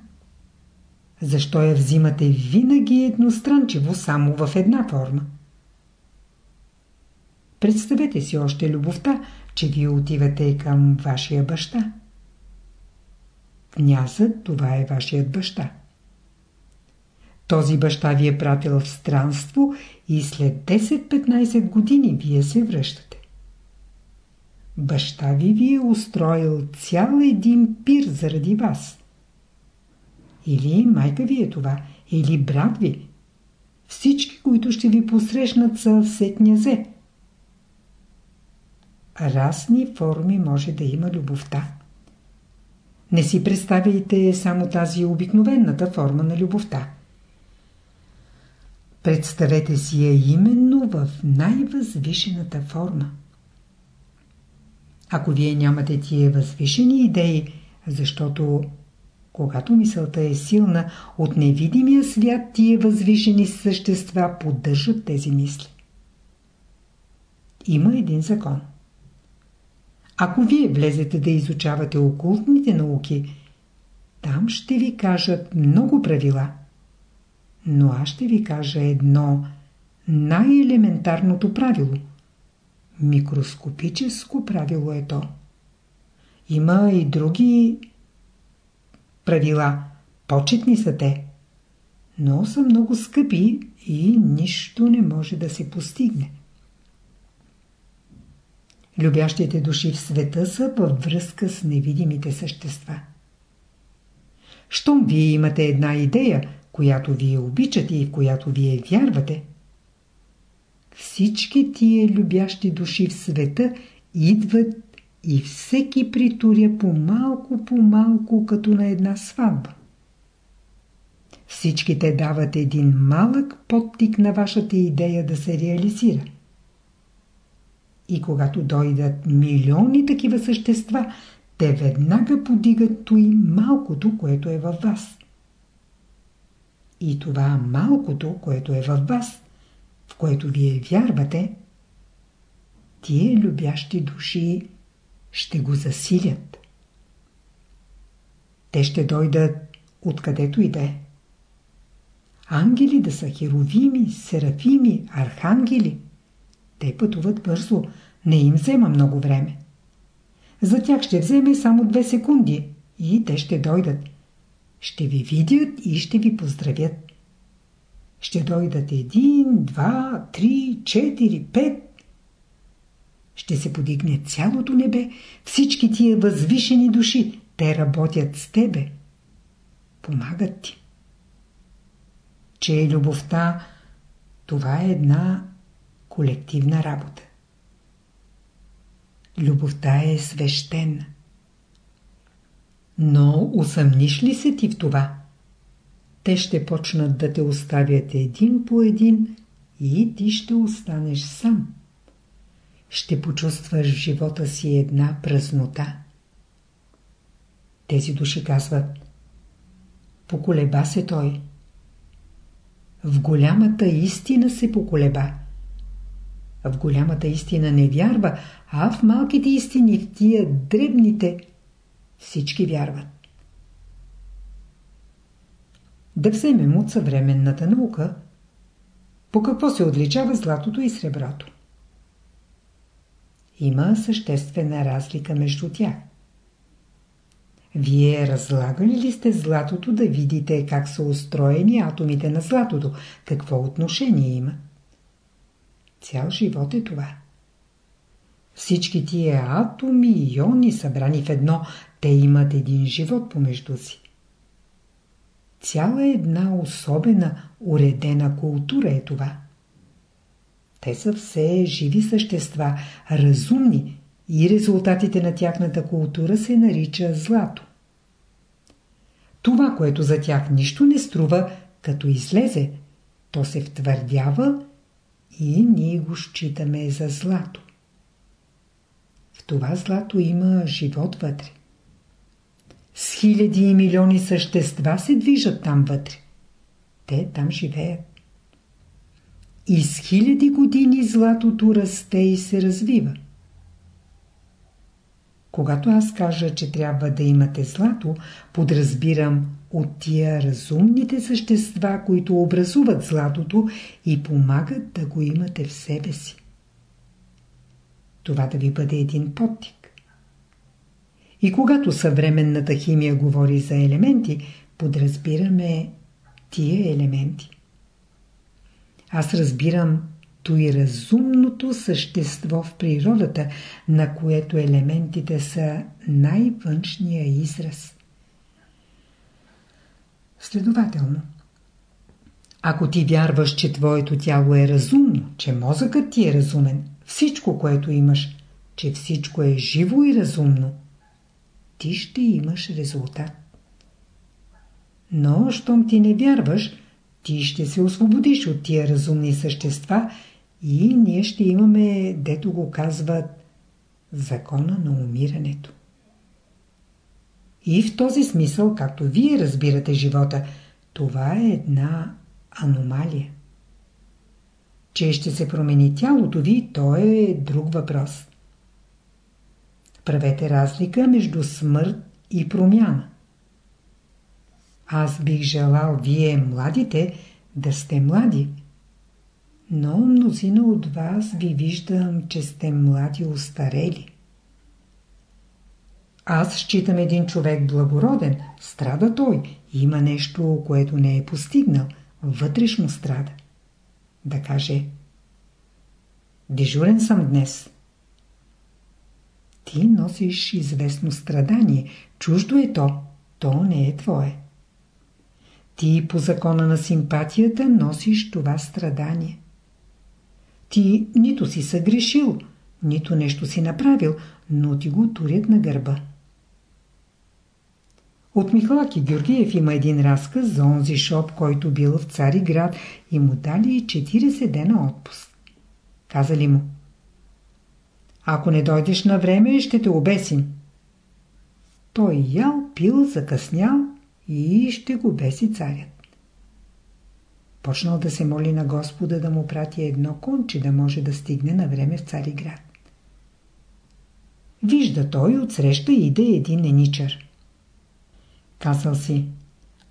Защо я взимате винаги едностранчиво, само в една форма? Представете си още любовта, че вие отивате към вашия баща. Князът, това е вашият баща. Този баща ви е пратил в странство и след 10-15 години вие се връщате. Баща ви ви е устроил цял един пир заради вас. Или майка ви е това, или брат ви. Всички, които ще ви посрещнат са все князе. Разни форми може да има любовта. Не си представяйте само тази обикновената форма на любовта. Представете си я именно в най-възвишената форма. Ако вие нямате тия възвишени идеи, защото когато мисълта е силна, от невидимия свят тия възвишени същества поддържат тези мисли. Има един закон. Ако вие влезете да изучавате окултните науки, там ще ви кажат много правила. Но аз ще ви кажа едно най-елементарното правило. Микроскопическо правило е то. Има и други правила. Почетни са те. Но са много скъпи и нищо не може да се постигне. Любящите души в света са във връзка с невидимите същества. Щом вие имате една идея, която вие обичате и в която вие вярвате, всички тия любящи души в света идват и всеки притуря по-малко по-малко като на една сватба. Всички те дават един малък подтик на вашата идея да се реализира. И когато дойдат милиони такива същества, те веднага подигат той малкото, което е във вас. И това малкото, което е във вас, в което вие вярвате, тие любящи души ще го засилят. Те ще дойдат откъдето и да е. Ангели да са херовими, серафими, архангели. Те пътуват бързо, не им взема много време. За тях ще вземе само две секунди и те ще дойдат. Ще ви видят и ще ви поздравят. Ще дойдат един, два, три, четири, пет. Ще се подигне цялото небе, всички тия възвишени души. Те работят с тебе. Помагат ти. Че е любовта, това е една колективна работа. Любовта е свещена. Но усъмниш ли се ти в това? Те ще почнат да те оставят един по един и ти ще останеш сам. Ще почувстваш в живота си една празнота. Тези души казват Поколеба се той. В голямата истина се поколеба. В голямата истина не вярва, а в малките истини, в тия дребните, всички вярват. Да вземем от съвременната наука, по какво се отличава златото и среброто. Има съществена разлика между тях. Вие разлагали ли сте златото да видите как са устроени атомите на златото, какво отношение има? Цял живот е това. Всички тия атоми и иони събрани в едно, те имат един живот помежду си. Цяла една особена, уредена култура е това. Те са все живи същества, разумни и резултатите на тяхната култура се нарича злато. Това, което за тях нищо не струва, като излезе, то се втвърдява и ние го считаме за злато. В това злато има живот вътре. С хиляди и милиони същества се движат там вътре. Те там живеят. И с хиляди години златото расте и се развива. Когато аз кажа, че трябва да имате злато, подразбирам от тия разумните същества, които образуват златото и помагат да го имате в себе си. Това да ви бъде един подтик. И когато съвременната химия говори за елементи, подразбираме тия елементи. Аз разбирам той разумното същество в природата, на което елементите са най-външния израз. Следователно, ако ти вярваш, че твоето тяло е разумно, че мозъкът ти е разумен, всичко, което имаш, че всичко е живо и разумно, ти ще имаш резултат. Но, щом ти не вярваш, ти ще се освободиш от тия разумни същества и ние ще имаме, дето го казват, закона на умирането. И в този смисъл, както вие разбирате живота, това е една аномалия. Че ще се промени тялото ви, то е друг въпрос. Правете разлика между смърт и промяна. Аз бих желал вие, младите, да сте млади. Но мнозина от вас ви виждам, че сте млади устарели. Аз считам един човек благороден, страда той, има нещо, което не е постигнал, вътрешно страда. Да каже, дежурен съм днес. Ти носиш известно страдание, чуждо е то, то не е твое. Ти по закона на симпатията носиш това страдание. Ти нито си съгрешил, нито нещо си направил, но ти го турят на гърба. От Михалаки Георгиев има един разказ за онзи шоп, който бил в Цари град и му дали 40 дена отпуск. Казали му Ако не дойдеш на време, ще те обесим. Той ял, пил, закъснял и ще го беси царят. почнал да се моли на Господа да му прати едно конче, да може да стигне на време в Цариград. Вижда той, отсреща иде един еничар. Казал си,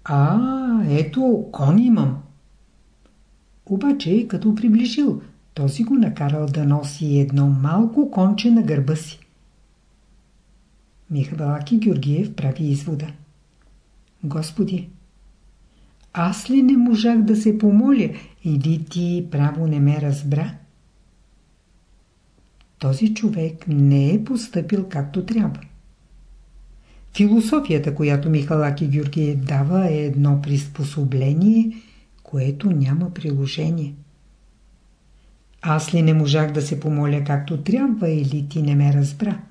а, ето, кон имам. Обаче, като приближил, този го накарал да носи едно малко конче на гърба си. Михалаки Георгиев прави извода. Господи, аз ли не можах да се помоля или ти право не ме разбра? Този човек не е поступил както трябва. Философията, която Михалаки Георгиев дава е едно приспособление, което няма приложение. Аз ли не можах да се помоля както трябва или ти не ме разбра?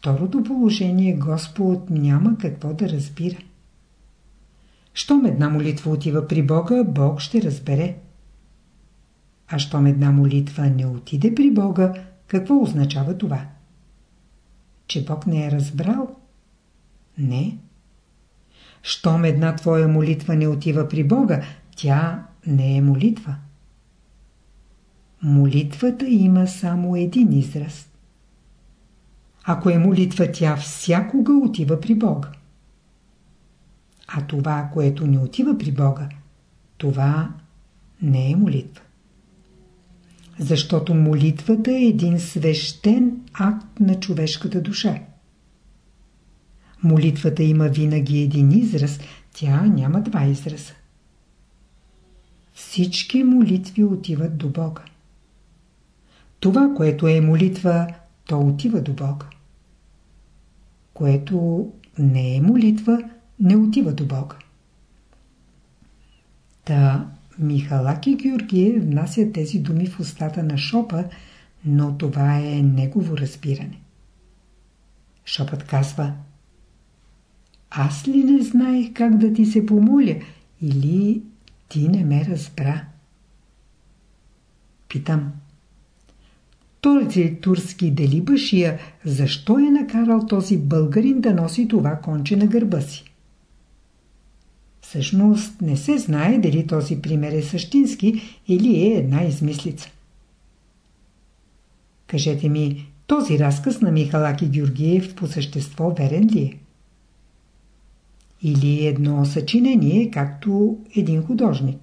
Второто положение Господ няма какво да разбира. Щом една молитва отива при Бога, Бог ще разбере. А щом една молитва не отиде при Бога, какво означава това? Че Бог не е разбрал? Не. Щом една твоя молитва не отива при Бога, тя не е молитва. Молитвата има само един израз. Ако е молитва, тя всякога отива при Бога. А това, което не отива при Бога, това не е молитва. Защото молитвата е един свещен акт на човешката душа. Молитвата има винаги един израз, тя няма два израза. Всички молитви отиват до Бога. Това, което е молитва, то отива до Бога. Което не е молитва, не отива до Бога. Та Михалаки Георгиев внася тези думи в устата на Шопа, но това е негово разбиране. Шопът казва Аз ли не знаех как да ти се помоля или ти не ме разбра? Питам този турски делибашия, защо е накарал този българин да носи това конче на гърба си? Всъщност не се знае дали този пример е същински или е една измислица. Кажете ми, този разказ на Михалаки Георгиев по същество верен ли е? Или едно съчинение, както един художник?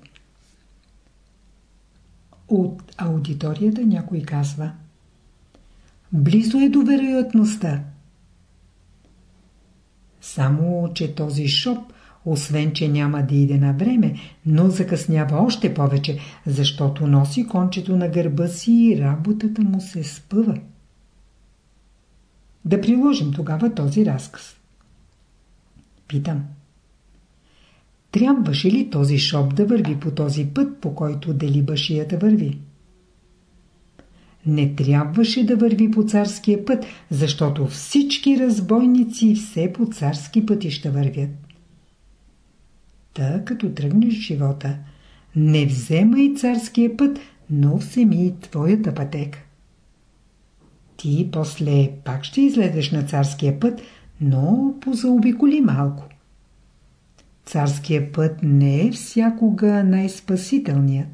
От аудиторията някой казва – Близо е до вероятността. Само, че този шоп, освен, че няма да иде на време, но закъснява още повече, защото носи кончето на гърба си и работата му се спъва. Да приложим тогава този разказ. Питам. Трябваше ли този шоп да върви по този път, по който делибашията върви? Не трябваше да върви по царския път, защото всички разбойници все по царски пътища вървят. Та, като тръгнеш живота, не вземай царския път, но вземи твоята пътека. Ти после пак ще излезеш на царския път, но позаобиколи малко. Царския път не е всякога най-спасителният.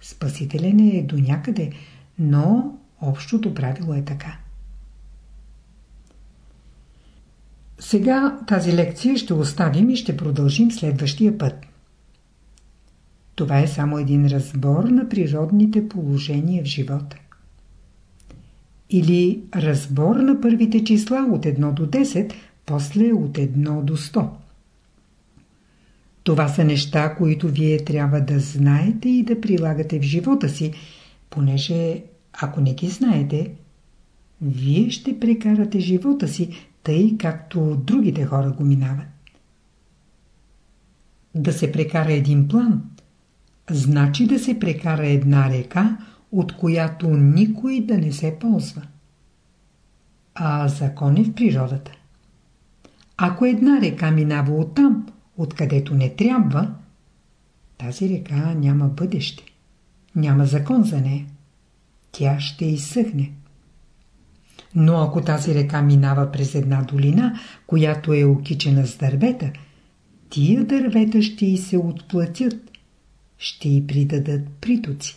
Спасителен е до някъде, но общото правило е така. Сега тази лекция ще оставим и ще продължим следващия път. Това е само един разбор на природните положения в живота. Или разбор на първите числа от 1 до 10, после от 1 до 100. Това са неща, които вие трябва да знаете и да прилагате в живота си, понеже ако не ги знаете, вие ще прекарате живота си, тъй както другите хора го минават. Да се прекара един план, значи да се прекара една река, от която никой да не се ползва. А закон е в природата. Ако една река минава оттам, откъдето не трябва, тази река няма бъдеще. Няма закон за нея тя ще изсъхне. Но ако тази река минава през една долина, която е окичена с дървета, тия дървета ще й се отплатят, ще й придадат притоци.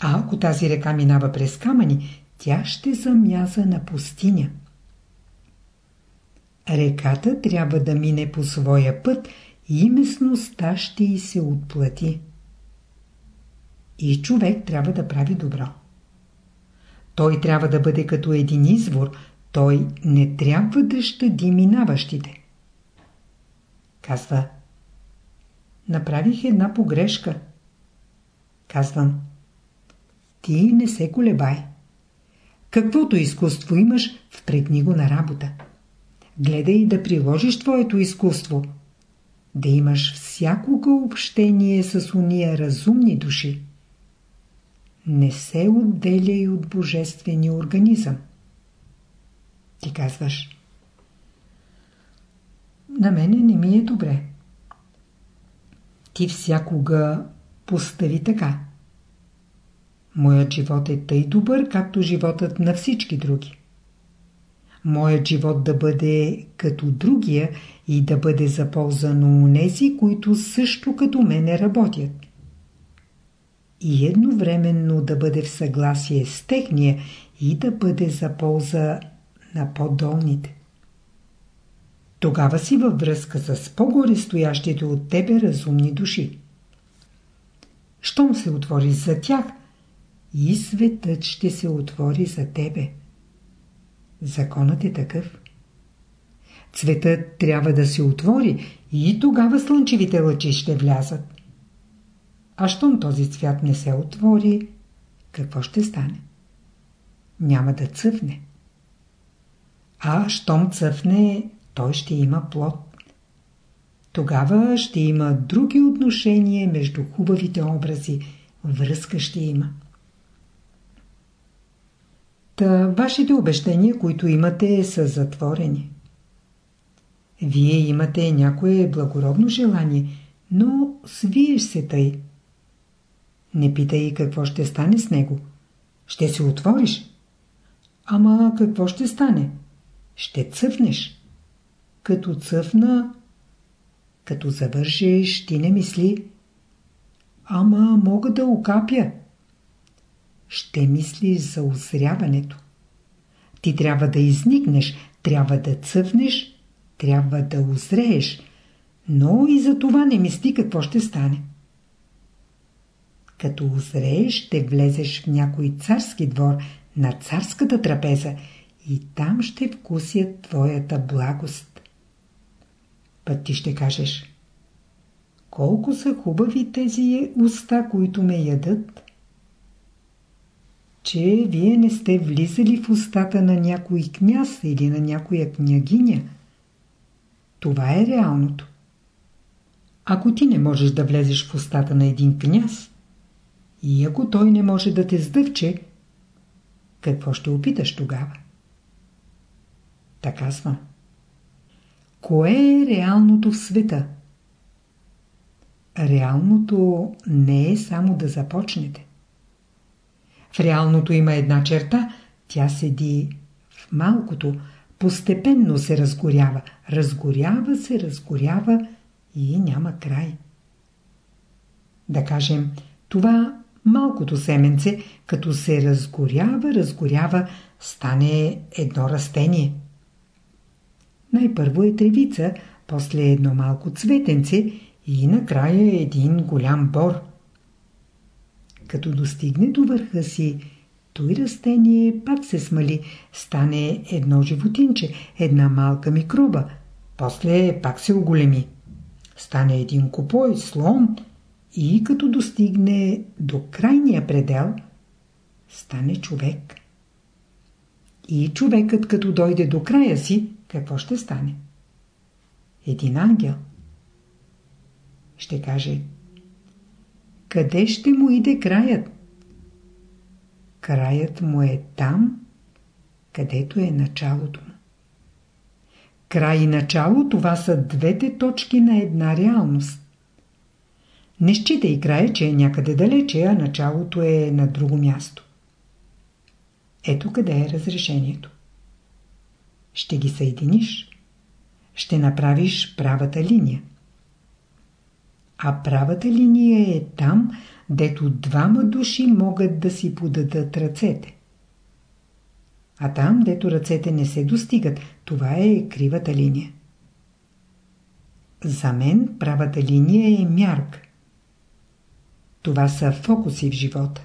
А ако тази река минава през камъни, тя ще замяза на пустиня. Реката трябва да мине по своя път и местността ще й се отплати. И човек трябва да прави добро. Той трябва да бъде като един извор, той не трябва да щади минаващите. Казва, направих една погрешка. Казвам, ти не се колебай. Каквото изкуство имаш, впредни го на работа. Гледай да приложиш твоето изкуство. Да имаш всякога общение с уния разумни души. Не се отделяй от божествения организъм. Ти казваш. На мене не ми е добре. Ти всякога постави така. Моят живот е тъй добър, както животът на всички други. Моят живот да бъде като другия и да бъде за полза на унези, които също като мене работят. И едновременно да бъде в съгласие с техния и да бъде за полза на по-долните. Тогава си във връзка с по-горе стоящите от тебе разумни души. Щом се отвори за тях – и светът ще се отвори за тебе. Законът е такъв. Цветът трябва да се отвори и тогава слънчевите лъчи ще влязат. А щом този цвят не се отвори, какво ще стане? Няма да цъфне. А щом цъфне, той ще има плод. Тогава ще има други отношения между хубавите образи, връзка ще има. Та вашите обещания, които имате, са затворени. Вие имате някое благородно желание, но свиеш се тъй. Не питай какво ще стане с него. Ще се отвориш. Ама какво ще стане? Ще цъфнеш. Като цъфна, като завършиш, ти не мисли. Ама мога да окапя ще мислиш за озряването. Ти трябва да изникнеш, трябва да цъфнеш, трябва да озрееш, но и за това не мисли какво ще стане. Като озрееш, ще влезеш в някой царски двор на царската трапеза и там ще вкусят твоята благост. Път ти ще кажеш колко са хубави тези уста, които ме ядат че вие не сте влизали в устата на някой княз или на някоя княгиня. Това е реалното. Ако ти не можеш да влезеш в устата на един княз, и ако той не може да те сдъвче, какво ще опиташ тогава? Така казвам. Кое е реалното в света? Реалното не е само да започнете. В реалното има една черта, тя седи в малкото, постепенно се разгорява, разгорява се, разгорява и няма край. Да кажем, това малкото семенце, като се разгорява, разгорява, стане едно растение. Най-първо е тревица, после едно малко цветенце и накрая един голям бор – като достигне до върха си, той растение пак се смали, стане едно животинче, една малка микроба, после пак се оголеми. Стане един купой, слон и като достигне до крайния предел, стане човек. И човекът като дойде до края си, какво ще стане? Един ангел. Ще каже, къде ще му иде краят? Краят му е там, където е началото му. Край и начало това са двете точки на една реалност. Не считай края, че е някъде далече, а началото е на друго място. Ето къде е разрешението. Ще ги съединиш. ще направиш правата линия. А правата линия е там, дето двама души могат да си подадат ръцете. А там, дето ръцете не се достигат, това е кривата линия. За мен правата линия е мярка. Това са фокуси в живота.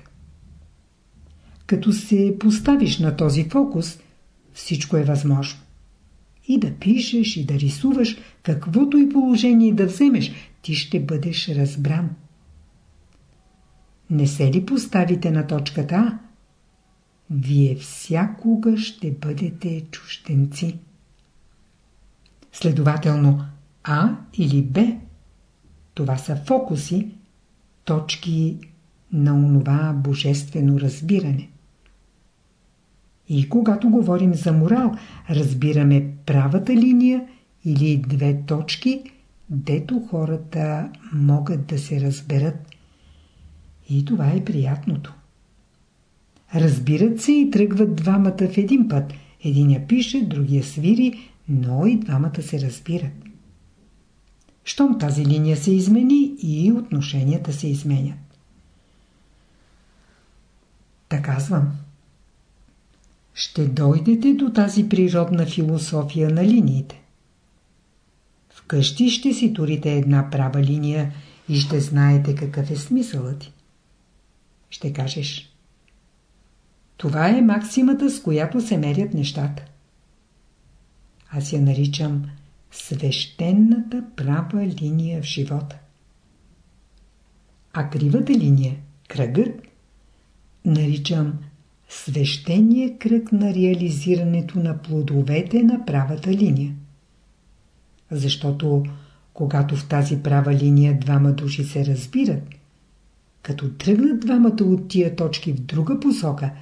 Като се поставиш на този фокус, всичко е възможно. И да пишеш, и да рисуваш, каквото и положение да вземеш, ти ще бъдеш разбран. Не се ли поставите на точката А, вие всякога ще бъдете чужденци. Следователно, А или Б, това са фокуси, точки на онова божествено разбиране. И когато говорим за морал, разбираме правата линия или две точки, дето хората могат да се разберат. И това е приятното. Разбират се и тръгват двамата в един път. Единя пише, другия свири, но и двамата се разбират. Щом тази линия се измени и отношенията се изменят. Така казвам. Ще дойдете до тази природна философия на линиите. Вкъщи ще си турите една права линия и ще знаете какъв е смисълът ти. Ще кажеш – това е максимата, с която се мерят нещата. Аз я наричам свещената права линия в живота. А кривата линия, кръгът, наричам свещения кръг на реализирането на плодовете на правата линия. Защото когато в тази права линия двама души се разбират, като тръгнат двамата от тия точки в друга посока –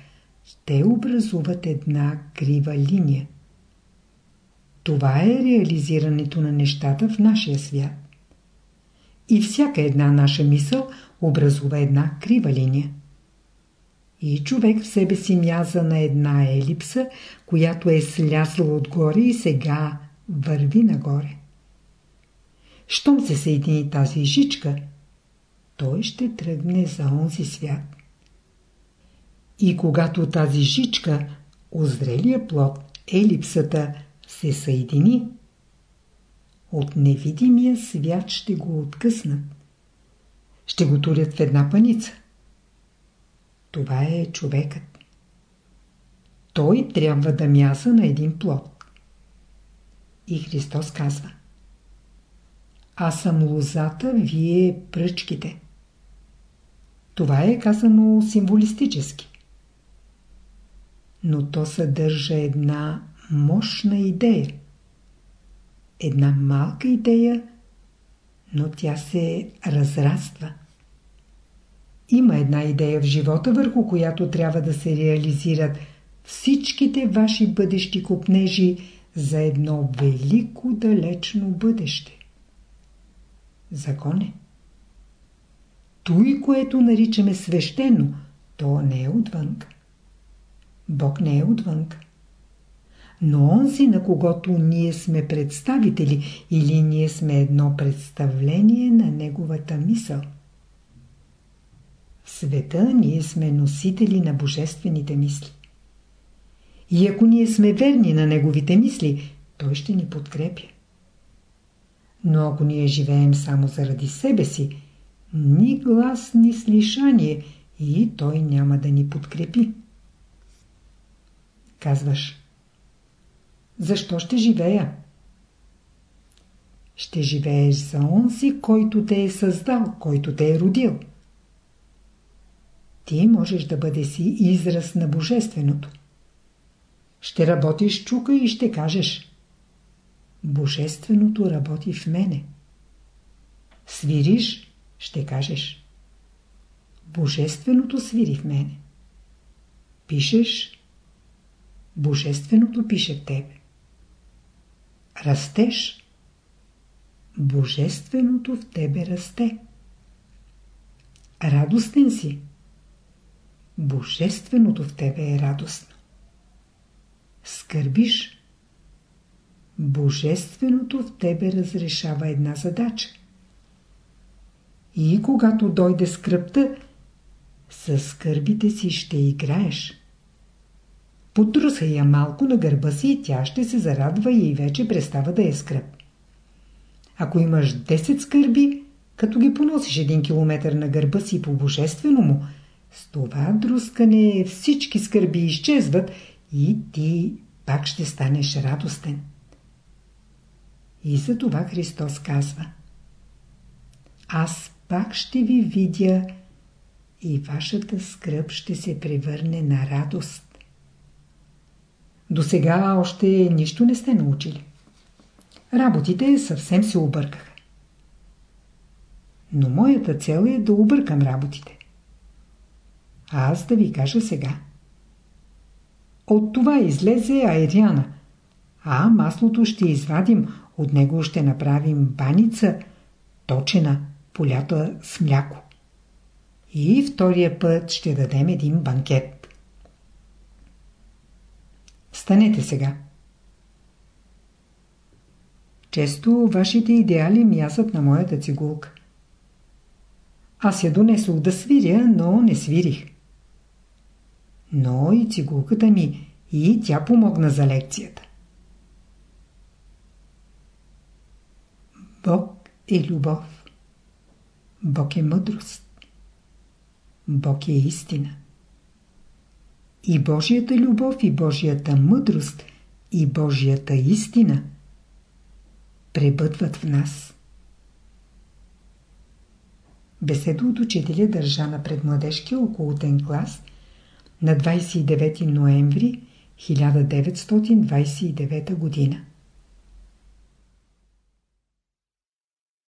те образуват една крива линия. Това е реализирането на нещата в нашия свят. И всяка една наша мисъл образува една крива линия. И човек в себе си мяза на една елипса, която е слязла отгоре и сега върви нагоре. Щом се съедини тази жичка, той ще тръгне за онзи свят. И когато тази жичка, озрелия плод, елипсата, се съедини, от невидимия свят ще го откъснат. Ще го турят в една паница. Това е човекът. Той трябва да мяса на един плод. И Христос казва Аз съм лозата, вие пръчките. Това е казано символистически но то съдържа една мощна идея. Една малка идея, но тя се разраства. Има една идея в живота, върху която трябва да се реализират всичките ваши бъдещи купнежи за едно велико далечно бъдеще. Законе. Той, което наричаме свещено, то не е отвънка. Бог не е отвън. Но онзи, на когото ние сме представители или ние сме едно представление на неговата мисъл. В света ние сме носители на божествените мисли. И ако ние сме верни на неговите мисли, той ще ни подкрепя. Но ако ние живеем само заради себе си, ни глас, ни слишание и той няма да ни подкрепи. Казваш. Защо ще живея? Ще живееш за онзи, който те е създал, който те е родил. Ти можеш да бъде си израз на Божественото. Ще работиш чука и ще кажеш Божественото работи в мене. Свириш, ще кажеш Божественото свири в мене. Пишеш, Божественото пише в тебе. Растеш. Божественото в тебе расте. Радостен си. Божественото в тебе е радостно. Скърбиш. Божественото в тебе разрешава една задача. И когато дойде скръпта, с скърбите си ще играеш. Потруса я малко на гърба си и тя ще се зарадва и вече престава да е скръп. Ако имаш 10 скърби, като ги поносиш един километр на гърба си по божествено му, с това друскане всички скърби изчезват и ти пак ще станеш радостен. И за това Христос казва Аз пак ще ви видя и вашата скръп ще се превърне на радост. До сега още нищо не сте научили. Работите съвсем се объркаха. Но моята цел е да объркам работите. Аз да ви кажа сега. От това излезе аериана, а маслото ще извадим, от него ще направим баница, точена, полята с мляко. И втория път ще дадем един банкет. Станете сега. Често вашите идеали мязат на моята цигулка. Аз я донесох да свиря, но не свирих. Но и цигулката ми, и тя помогна за лекцията. Бог е любов. Бог е мъдрост. Бог е истина. И Божията любов, и Божията мъдрост, и Божията истина пребъдват в нас. Беседа от учителя държа на предмладежкия околотен клас на 29 ноември 1929 година.